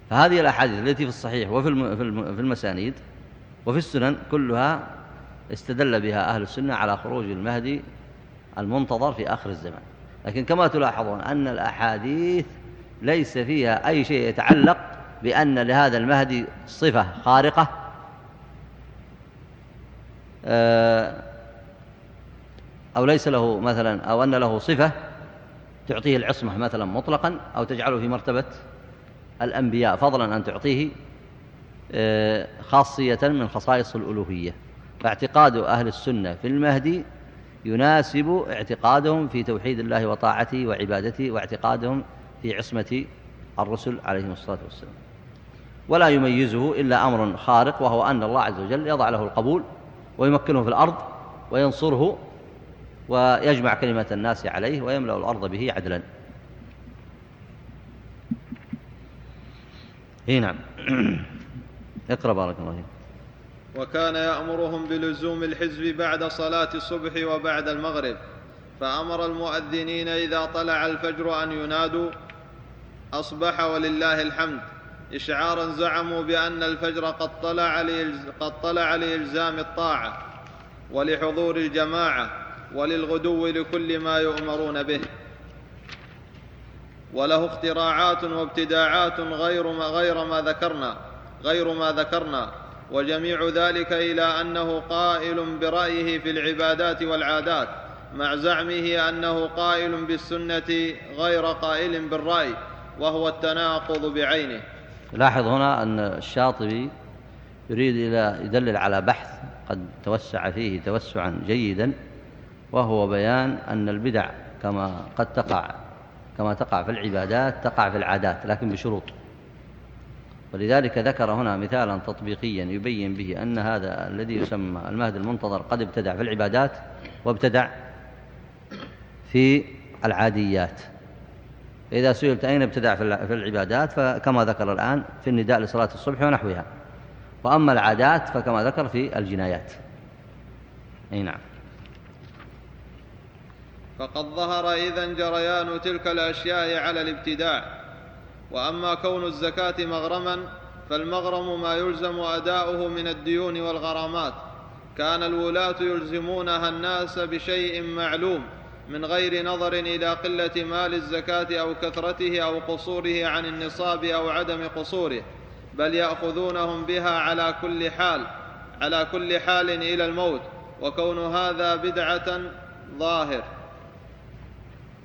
فهذه الأحاديث التي في الصحيح وفي في المسانيد وفي السنن كلها استدل بها أهل السنة على خروج المهدي المنتظر في آخر الزمان. لكن كما تلاحظون أن الأحاديث ليس فيها أي شيء يتعلق بأن لهذا المهدي صفة خارقة. آه، أو ليس له مثلا أو أن له صفة تعطيه العصمة مثلا مطلقا أو تجعله في مرتبة الأنبياء فضلا أن تعطيه آه، خاصية من خصائص الألوهية. فاعتقاد أهل السنة في المهدي يناسب اعتقادهم في توحيد الله وطاعته وعبادته واعتقادهم في عصمة الرسل عليهم الصلاة والسلام. ولا يميزه إلا أمر خارق وهو أن الله عز وجل يضع له القبول ويمكنه في الأرض وينصره ويجمع كلمة الناس عليه ويملأ الأرض به عدلا. هنا نعم. اقرأ بارك الله فيك. وكان يأمرهم بلزوم الحزب بعد صلاة الصبح وبعد المغرب فأمر المؤذنين إذا طلع الفجر أن ينادوا أصبح ولله الحمد. إشعارا زعموا بأن الفجر قد طلع قد طلع لإلزام الطاعة ولحضور الجماعة. وللغدو لكل ما يؤمرون به. وله اختراعات وابتداعات غير ما غير ما ذكرنا غير ما ذكرنا. وجميع ذلك إلى أنه قائل برأيه في العبادات والعادات مع زعمه أنه قائل بالسنة غير قائل بالرأي وهو التناقض بعينه. لاحظ هنا أن الشاطبي يريد إلى يدلل على بحث قد توسع فيه توسعا جيدا وهو بيان أن البدع كما قد تقع كما تقع في العبادات تقع في العادات لكن بشروط. ولذلك ذكر هنا مثالا تطبيقيا يبين به أن هذا الذي يسمى المهد المنتظر قد ابتدع في العبادات وابتدع في العاديات. إذا سئلت أين ابتدع في العبادات فكما ذكر الآن في النداء لصلاة الصبح ونحوها. وأما العادات فكما ذكر في الجنايات. أي نعم. فقد ظهر إذن جريان تلك الأشياء على الابتداع وأما كون الزكاة مغرما فالمغرم ما يلزم أداؤه من الديون والغرامات. كان الولاة يلزمونها الناس بشيء معلوم من غير نظر إلى قلة مال الزكاة أو كثرته أو قصوره عن النصاب أو عدم قصوره بل يأخذونهم بها على كل حال على كل حال إلى الموت. وكون هذا بدعة ظاهر.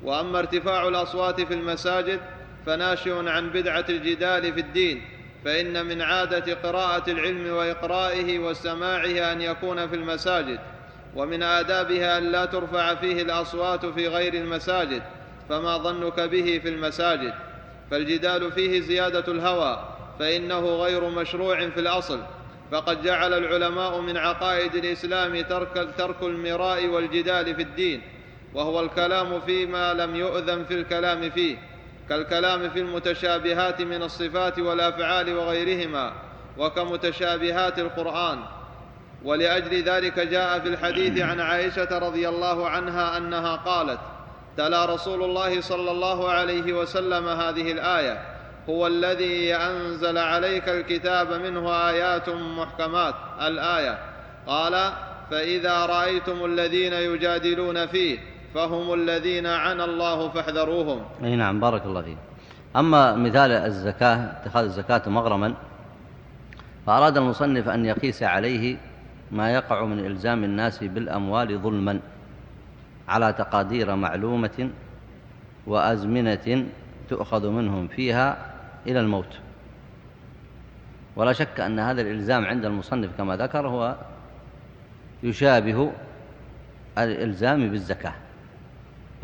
وأما ارتفاع الأصوات في المساجد فناشئ عن بدعة الجدال في الدين فإن من عادة قراءة العلم وإقرائه وسماعه أن يكون في المساجد ومن آدابها أن لا ترفع فيه الأصوات في غير المساجد فما ظنك به في المساجد. فالجدال فيه زيادة الهوى فإنه غير مشروع في الأصل. فقد جعل العلماء من عقائد الإسلام ترك, ترك المراء والجدال في الدين. وهو الكلام فيما لم يؤذن في الكلام فيه كالكلام في المتشابهات من الصفات والأفعال وغيرهما وكمتشابهات القرآن. ولأجل ذلك جاء في الحديث عن عائشة رضي الله عنها أنها قالت تلا رسول الله صلى الله عليه وسلم هذه الآية هو الذي أنزل عليك الكتاب منه آيات محكمات الآية. قال فإذا رأيتم الذين يجادلون فيه فهم الذين عنى الله فاحذروهم. أي نعم بارك الله فيك. أما مثال الزكاة اتخاذ الزكاة مغرما فأراد المصنف أن يقيس عليه ما يقع من إلزام الناس بالأموال ظلما على تقادير معلومة وأزمنة تؤخذ منهم فيها إلى الموت. ولا شك أن هذا الإلزام عند المصنف كما ذكر هو يشابه الإلزام بالزكاة.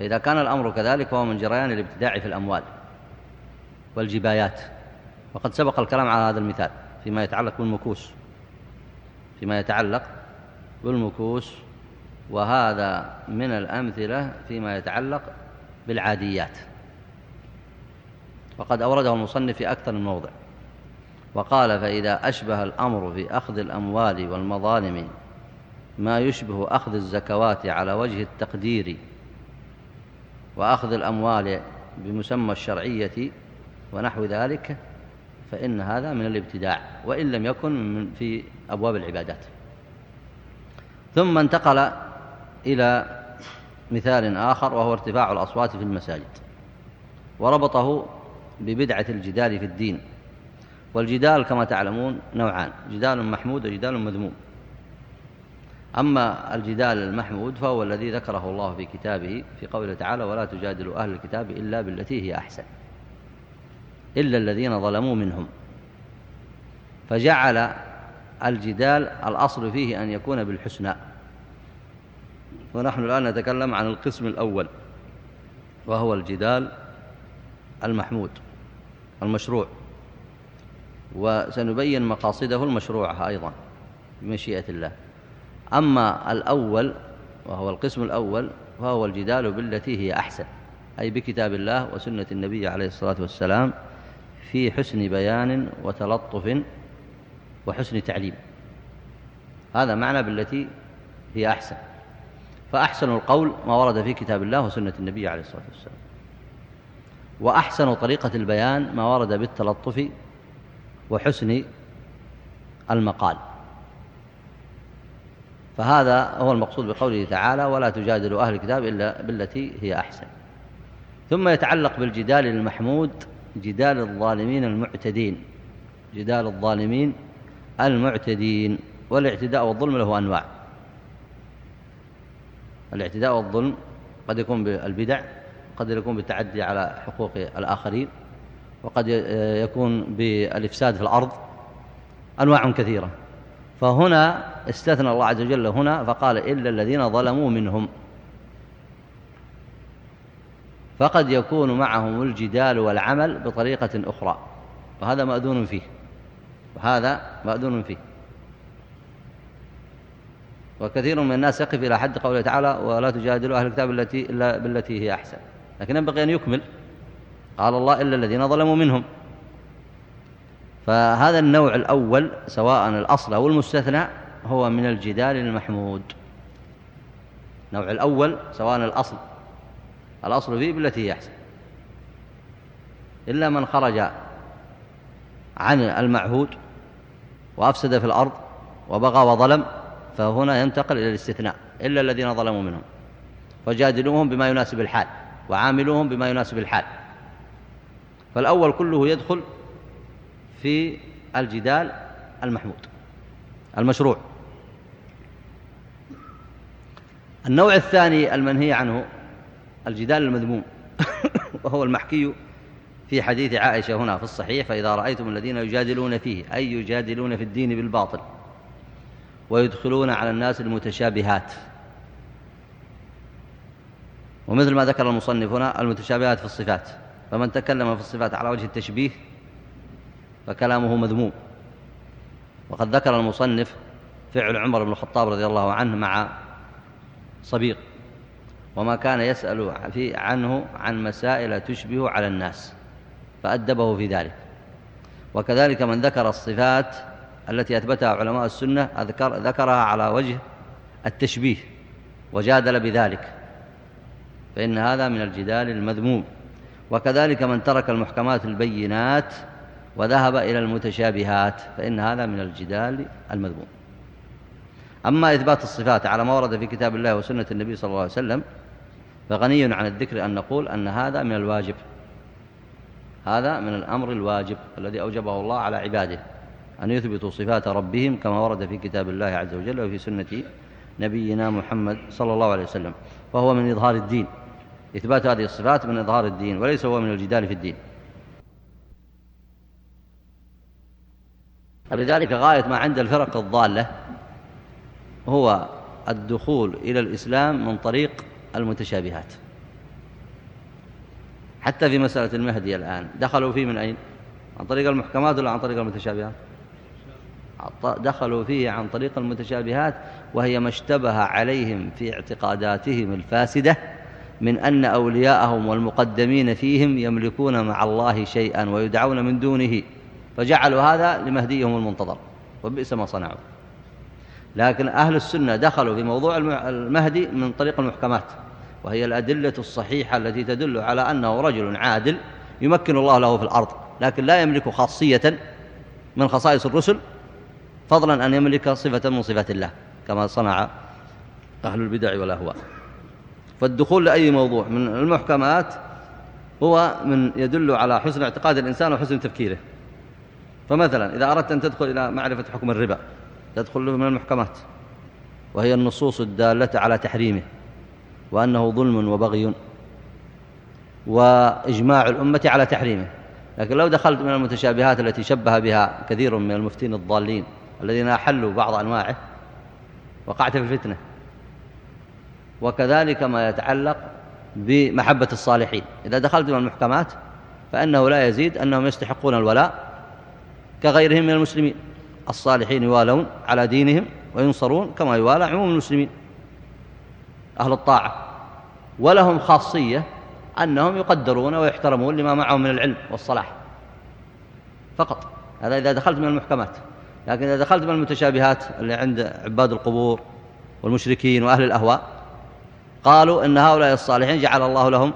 فإذا كان الأمر كذلك فهو من جريان الابتداع في الأموال والجبايات. وقد سبق الكلام على هذا المثال فيما يتعلق بالمكوس فيما يتعلق بالمكوس وهذا من الأمثلة فيما يتعلق بالعاديات. وقد أورده المصنف في أكثر من موضع. وقال فإذا أشبه الأمر في أخذ الأموال والمظالم ما يشبه أخذ الزكوات على وجه التقدير وأخذ الأموال بمسمى الشرعية ونحو ذلك فإن هذا من الابتداع وإن لم يكن في أبواب العبادات. ثم انتقل إلى مثال آخر وهو ارتفاع الأصوات في المساجد وربطه ببدعة الجدال في الدين. والجدال كما تعلمون نوعان جدال محمود وجدال مذموم. أما الجدال المحمود فهو الذي ذكره الله في كتابه في قوله تعالى ولا تجادلوا أهل الكتاب إلا بالتي هي أحسن إلا الذين ظلموا منهم. فجعل الجدال الأصل فيه أن يكون بالحسنى. ونحن الآن نتكلم عن القسم الأول وهو الجدال المحمود المشروع. وسنبين مقاصده المشروعة أيضا بمشيئة الله. أما الأول وهو القسم الأول فهو الجدال بالتي هي أحسن أي بكتاب الله وسنة النبي عليه الصلاة والسلام في حسن بيان وتلطف وحسن تعليم. هذا معنى بالتي هي أحسن. فأحسن القول ما ورد في كتاب الله وسنة النبي عليه الصلاة والسلام. وأحسن طريقة البيان ما ورد بالتلطف وحسن المقال. فهذا هو المقصود بقوله تعالى ولا تجادلوا أهل الكتاب إلا بالتي هي أحسن. ثم يتعلق بالجدال المحمود جدال الظالمين المعتدين. جدال الظالمين المعتدين والاعتداء والظلم له أنواع. الاعتداء والظلم قد يكون بالبدع قد يكون بالتعدي على حقوق الآخرين وقد يكون بالإفساد في الأرض أنواع كثيرة. فهنا استثنى الله عز وجل هنا فقال إلا الذين ظلموا منهم. فقد يكون معهم الجدال والعمل بطريقة أخرى. وهذا مأذون فيه. وهذا مأذون فيه. وكثير من الناس يقف إلى حد قوله تعالى ولا تجادلوا أهل الكتاب التي إلا بالتي هي أحسن. لكن ينبغي أن يكمل. قال الله إلا الذين ظلموا منهم. فهذا النوع الأول سواء الأصل أو المستثنى هو من الجدال المحمود. النوع الأول سواء الأصل الأصل فيه بالتي هي أحسن. إلا من خرج عن المعهود وأفسد في الأرض وبغى وظلم فهنا ينتقل إلى الاستثناء إلا الذين ظلموا منهم. فجادلوهم بما يناسب الحال وعاملوهم بما يناسب الحال. فالأول كله يدخل في الجدال المحمود المشروع. النوع الثاني المنهي عنه الجدال المذموم وهو المحكي في حديث عائشة هنا في الصحيح فإذا رأيتم الذين يجادلون فيه أي يجادلون في الدين بالباطل ويدخلون على الناس المتشابهات. ومثل ما ذكر المصنف هنا المتشابهات في الصفات. فمن تكلم في الصفات على وجه التشبيه فكلامه مذموم. وقد ذكر المصنف فعل عمر بن الخطاب رضي الله عنه مع صبيغ وما كان يسأل عنه عن مسائل تشبه على الناس فأدبه في ذلك. وكذلك من ذكر الصفات التي أثبتها علماء السنة أذكر ذكرها على وجه التشبيه وجادل بذلك. فإن هذا من الجدال المذموم. وكذلك من ترك المحكمات البينات وذهب إلى المتشابهات فإن هذا من الجدال المذموم. أما إثبات الصفات على ما ورد في كتاب الله وسنة النبي صلى الله عليه وسلم فغني عن الذكر أن نقول أن هذا من الواجب. هذا من الأمر الواجب الذي أوجبه الله على عباده أن يثبتوا صفات ربهم كما ورد في كتاب الله عز وجل وفي سنة نبينا محمد صلى الله عليه وسلم. وهو من إظهار الدين. إثبات هذه الصفات من إظهار الدين وليس هو من الجدال في الدين. لذلك غاية ما عند الفرق الضالة هو الدخول إلى الإسلام من طريق المتشابهات حتى في مسألة المهدي الآن دخلوا فيه من أين؟ عن طريق المحكمات ولا عن طريق المتشابهات؟ دخلوا فيه عن طريق المتشابهات وهي ما اشتبه عليهم في اعتقاداتهم الفاسدة من أن أولياءهم والمقدمين فيهم يملكون مع الله شيئا ويدعون من دونه فجعلوا هذا لمهديهم المنتظر وبئس ما صنعوا لكن أهل السنة دخلوا في موضوع المهدي من طريق المحكمات وهي الأدلة الصحيحة التي تدل على أنه رجل عادل يمكن الله له في الأرض لكن لا يملك خاصية من خصائص الرسل فضلا أن يملك صفة من صفات الله كما صنع أهل البدع والأهواء. فالدخول لأي موضوع من المحكمات هو من يدل على حسن اعتقاد الإنسان وحسن تفكيره. فمثلا إذا أردت أن تدخل إلى معرفة حكم الربا تدخل من المحكمات وهي النصوص الدالة على تحريمه وأنه ظلم وبغي وإجماع الأمة على تحريمه. لكن لو دخلت من المتشابهات التي شبه بها كثير من المفتين الضالين الذين أحلوا بعض أنواعه وقعت في الفتنة وكذلك ما يتعلق بمحبة الصالحين. إذا دخلت من المحكمات فإنه لا يزيد أنهم يستحقون الولاء كغيرهم من المسلمين. الصالحين يوالون على دينهم وينصرون كما يوالى عموم المسلمين أهل الطاعة. ولهم خاصية أنهم يقدرون ويحترمون لما معهم من العلم والصلاح فقط. هذا إذا دخلت من المحكمات. لكن إذا دخلت من المتشابهات اللي عند عباد القبور والمشركين وأهل الأهواء قالوا إن هؤلاء الصالحين جعل الله لهم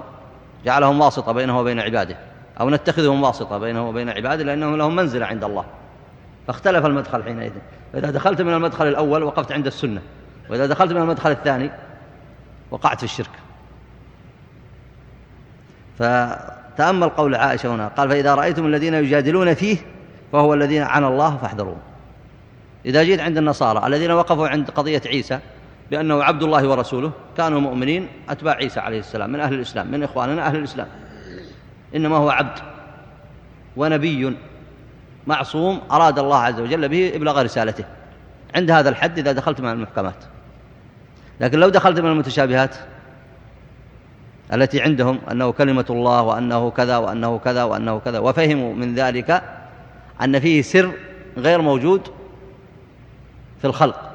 جعلهم واسطة بينه وبين عباده أو نتخذهم واسطة بينه وبين عباده لأنهم لهم منزلة عند الله. فاختلف المدخل حينئذ. فإذا دخلت من المدخل الأول وقفت عند السنة وإذا دخلت من المدخل الثاني وقعت في الشرك. فتأمل قول عائشة هنا قال فإذا رأيتم الذين يجادلون فيه فهو الذين عن الله فاحذروه إذا جيت عند النصارى الذين وقفوا عند قضية عيسى بأنه عبد الله ورسوله كانوا مؤمنين أتباع عيسى عليه السلام من أهل الإسلام من إخواننا أهل الإسلام. إنما هو عبد ونبي. معصوم أراد الله عز وجل به إبلاغ رسالته. عند هذا الحد إذا دخلت مع المحكمات. لكن لو دخلت من المتشابهات التي عندهم أنه كلمة الله وأنه كذا وأنه كذا وأنه كذا وفهموا من ذلك أن فيه سر غير موجود في الخلق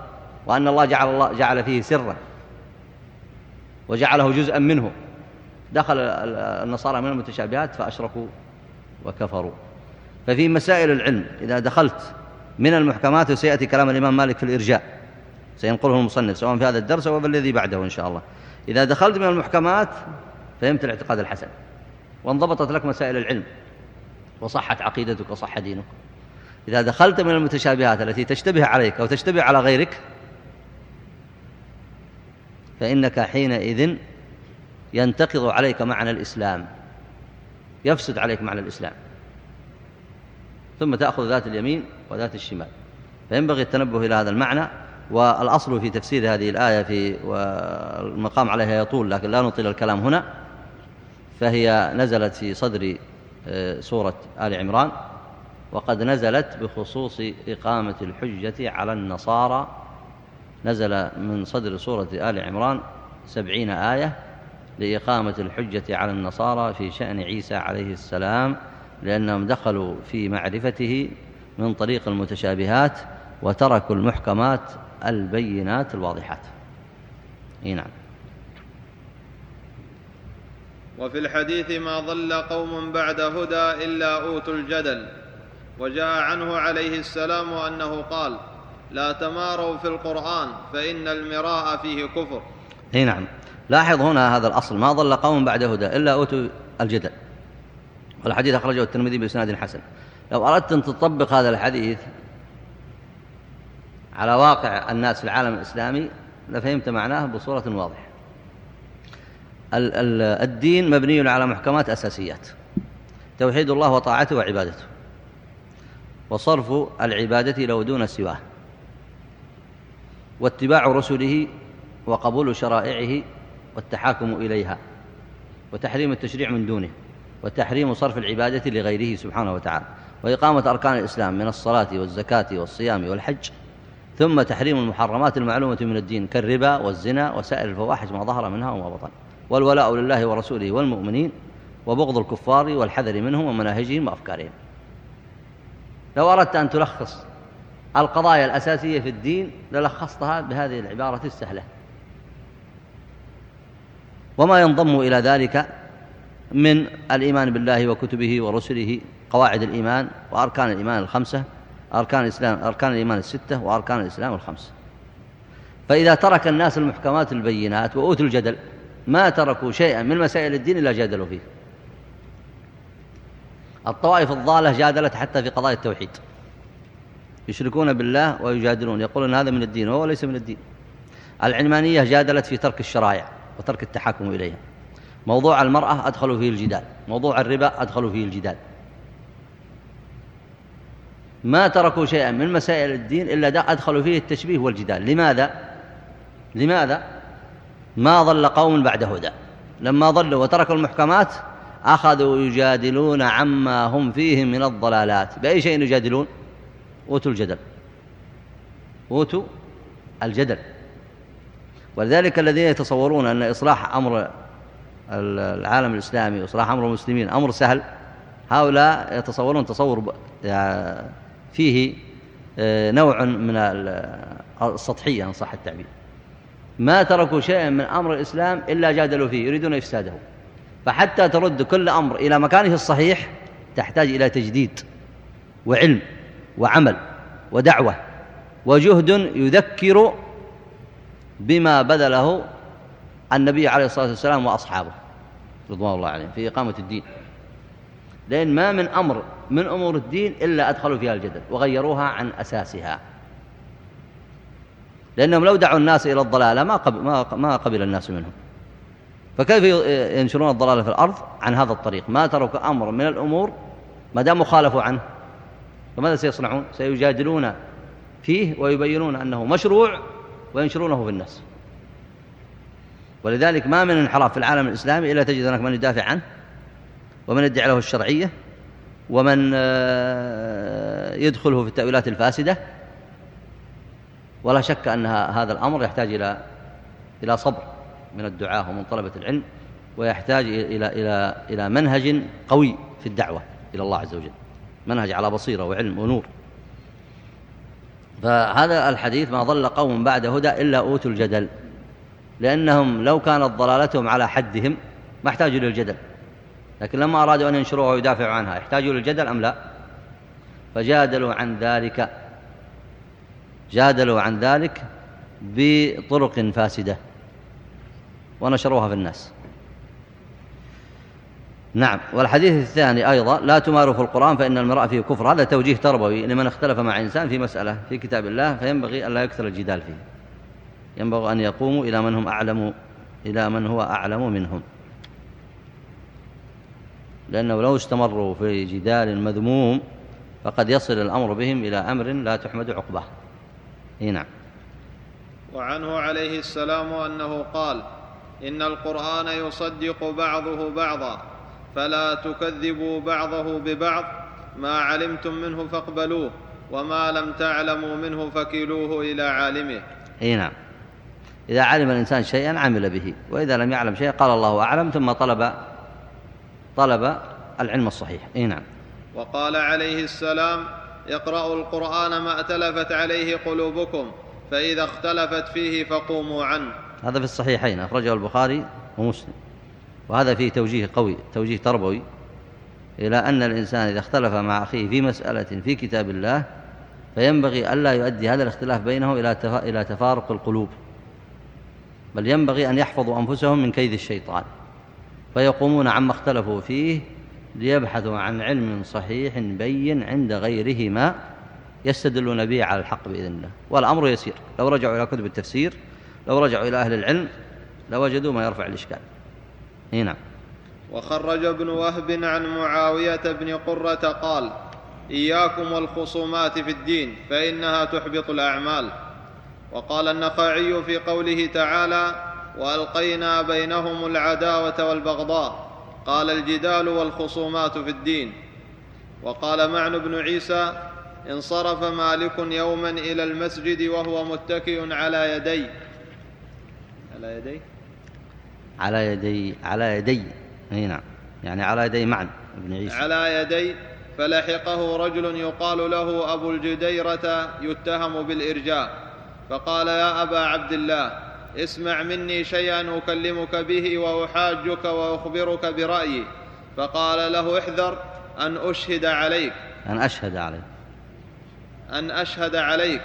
وأن الله جعل, الله جعل فيه سرا وجعله جزءا منه. دخل النصارى من المتشابهات فأشركوا وكفروا. ففي مسائل العلم. إذا دخلت من المحكمات وسيأتي كلام الإمام مالك في الإرجاء. سينقله المصنف سواء في هذا الدرس أو في الذي بعده إن شاء الله. إذا دخلت من المحكمات فهمت الاعتقاد الحسن. وانضبطت لك مسائل العلم. وصحت عقيدتك وصح دينك. إذا دخلت من المتشابهات التي تشتبه عليك أو تشتبه على غيرك فإنك حينئذ ينتقض عليك معنى الإسلام. يفسد عليك معنى الإسلام. ثم تأخذ ذات اليمين وذات الشمال. فينبغي التنبه إلى هذا المعنى والأصل في تفسير هذه الآية في والمقام عليها يطول لكن لا نطيل الكلام هنا. فهي نزلت في صدر آه، سورة آل عمران وقد نزلت بخصوص إقامة الحجة على النصارى. نزل من صدر سورة آل عمران سبعين آية لإقامة الحجة على النصارى في شأن عيسى عليه السلام. لأنهم دخلوا في معرفته من طريق المتشابهات وتركوا المحكمات البينات الواضحات. إيه نعم. وفي الحديث ما ضل قوم بعد هدى إلا أوتوا الجدل وجاء عنه عليه السلام أنه قال لا تماروا في القرآن فإن المراء فيه كفر. إي نعم. لاحظ هنا هذا الأصل ما ضل قوم بعد هدى إلا أوتوا الجدل. والحديث أخرجه الترمذي بإسناد حسن. لو أردت أن تطبق هذا الحديث على واقع الناس في العالم الإسلامي لفهمت معناه بصورة واضحة. الدين مبني على محكمات أساسيات. توحيد الله وطاعته وعبادته. وصرف العبادة له دون سواه. واتباع رسله وقبول شرائعه والتحاكم إليها. وتحريم التشريع من دونه. وتحريم صرف العبادة لغيره سبحانه وتعالى وإقامة أركان الإسلام من الصلاة والزكاة والصيام والحج ثم تحريم المحرمات المعلومة من الدين كالربا والزنا وسائر الفواحش ما ظهر منها وما بطن والولاء لله ورسوله والمؤمنين وبغض الكفار والحذر منهم ومناهجهم وأفكارهم. لو أردت أن تلخص القضايا الأساسية في الدين للخصتها بهذه العبارة السهلة. وما ينضم إلى ذلك من الإيمان بالله وكتبه ورسله قواعد الإيمان وأركان الإيمان الخمسة أركان الإسلام أركان الإيمان الستة وأركان الإسلام الخمس فإذا ترك الناس المحكمات البينات وأوتوا الجدل ما تركوا شيئا من مسائل الدين إلا جادلوا فيه. الطوائف الضالة جادلت حتى في قضايا التوحيد. يشركون بالله ويجادلون يقولون هذا من الدين وهو ليس من الدين. العلمانية جادلت في ترك الشرائع وترك التحكم إليها. موضوع المرأة أدخلوا فيه الجدال. موضوع الربا أدخلوا فيه الجدال. ما تركوا شيئا من مسائل الدين إلا أدخلوا فيه التشبيه والجدال. لماذا؟ لماذا؟ ما ضل قوم بعد هدى. لما ضلوا وتركوا المحكمات أخذوا يجادلون عما هم فيه من الضلالات. بأي شيء يجادلون؟ أوتوا الجدل. أوتوا الجدل. ولذلك الذين يتصورون أن إصلاح أمر العالم الإسلامي وإصلاح أمر المسلمين أمر سهل. هؤلاء يتصورون تصور فيه آه، نوع من السطحية إن صح التعبير. ما تركوا شيئا من أمر الإسلام إلا جادلوا فيه يريدون إفساده. فحتى ترد كل أمر إلى مكانه الصحيح تحتاج إلى تجديد وعلم وعمل ودعوة وجهد يذكر بما بذله النبي عليه الصلاة والسلام وأصحابه. رضوان الله عليهم في إقامة الدين. لأن ما من أمر من أمور الدين إلا أدخلوا فيها الجدل وغيروها عن أساسها. لأنهم لو دعوا الناس إلى الضلالة ما قبل, ما قبل الناس منهم. فكيف ينشرون الضلالة في الأرض؟ عن هذا الطريق. ما تركوا أمر من الأمور ما داموا خالفوا عنه. فماذا سيصنعون؟ سيجادلون فيه ويبينون أنه مشروع وينشرونه في الناس. ولذلك ما من انحراف في العالم الإسلامي إلا تجد هناك من يدافع عنه ومن يدعي له الشرعية ومن آه، يدخله في التأويلات الفاسدة. ولا شك أن هذا الأمر يحتاج إلى إلى صبر من الدعاة ومن طلبة العلم ويحتاج إلى إلى إلى منهج قوي في الدعوة إلى الله عز وجل منهج على بصيرة وعلم ونور. فهذا الحديث ما ظل قوم بعد هدى إلا أوتوا الجدل. لأنهم لو كانت ضلالتهم على حدهم ما احتاجوا للجدل. لكن لما أرادوا أن ينشروها ويدافعوا عنها يحتاجوا للجدل أم لا؟ فجادلوا عن ذلك جادلوا عن ذلك بطرق فاسدة ونشروها في الناس. نعم والحديث الثاني أيضا لا تماروا في القرآن فإن المرأة فيه كفر. هذا توجيه تربوي لمن اختلف مع إنسان في مسألة في كتاب الله فينبغي أن لا يكثر الجدال فيه. ينبغي أن يقوموا إلى من هم أعلم إلى من هو أعلم منهم. لأنه لو استمروا في جدال مذموم فقد يصل الأمر بهم إلى أمر لا تحمد عقبه نعم. وعنه عليه السلام أنه قال إن القرآن يصدق بعضه بعضا فلا تكذبوا بعضه ببعض ما علمتم منه فاقبلوه وما لم تعلموا منه فكلوه إلى عالمه. نعم. إذا علم الإنسان شيئا عمل به وإذا لم يعلم شيئا قال الله أعلم ثم طلب طلب العلم الصحيح. إي نعم. وقال عليه السلام اقرأوا القرآن ما أتلفت عليه قلوبكم فإذا اختلفت فيه فقوموا عنه. هذا في الصحيحين أخرجه البخاري ومسلم. وهذا فيه توجيه قوي توجيه تربوي إلى أن الإنسان إذا اختلف مع أخيه في مسألة في كتاب الله فينبغي ألا يؤدي هذا الاختلاف بينه إلى تفارق القلوب. بل ينبغي أن يحفظوا أنفسهم من كيد الشيطان. فيقومون عما اختلفوا فيه ليبحثوا عن علم صحيح بين عند غيرهما يستدلون به على الحق بإذن الله. والأمر يسير. لو رجعوا إلى كتب التفسير لو رجعوا إلى أهل العلم لوجدوا ما يرفع الإشكال. نعم. وخرج ابن وهب عن معاوية بن قرة قال إياكم والخصومات في الدين فإنها تحبط الأعمال. وقال النخعي في قوله تعالى وألقينا بينهم العداوة والبغضاء قال الجدال والخصومات في الدين وقال معن بن عيسى انصرف مالك يوما إلى المسجد وهو متكئ على يدي على يدي؟ على يدي على يدي. أي نعم. يعني على يدي معن بن عيسى. على يدي فلحقه رجل يقال له أبو الجديرة يتهم بالإرجاء. فقال يا أبا عبد الله اسمع مني شيئا أكلمك به وأحاجك وأخبرك برأيي. فقال له احذر أن أشهد عليك. أن أشهد عليك. أن أشهد عليك.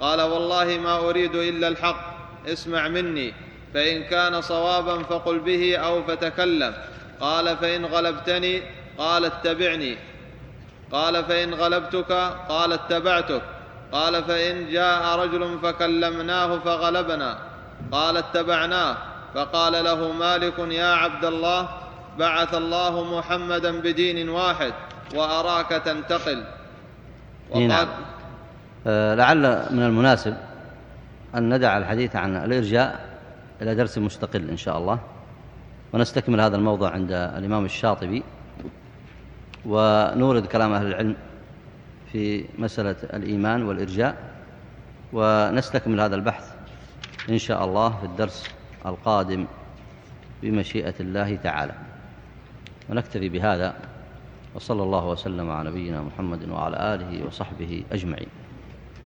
قال والله ما أريد إلا الحق اسمع مني فإن كان صوابا فقل به أو فتكلم. قال فإن غلبتني قال اتبعني. قال فإن غلبتك قال اتبعتك. قال فإن جاء رجل فكلمناه فغلبنا قال اتبعناه فقال له مالك يا عبد الله بعث الله محمدا بدين واحد وأراك تنتقل وقال نعم. آه لعل من المناسب أن ندع الحديث عن الإرجاء إلى درس مستقل إن شاء الله ونستكمل هذا الموضوع عند الإمام الشاطبي ونورد كلام أهل العلم في مسألة الإيمان والإرجاء ونستكمل هذا البحث إن شاء الله في الدرس القادم بمشيئة الله تعالى. ونكتفي بهذا وصلى الله وسلم على نبينا محمد وعلى آله وصحبه أجمعين.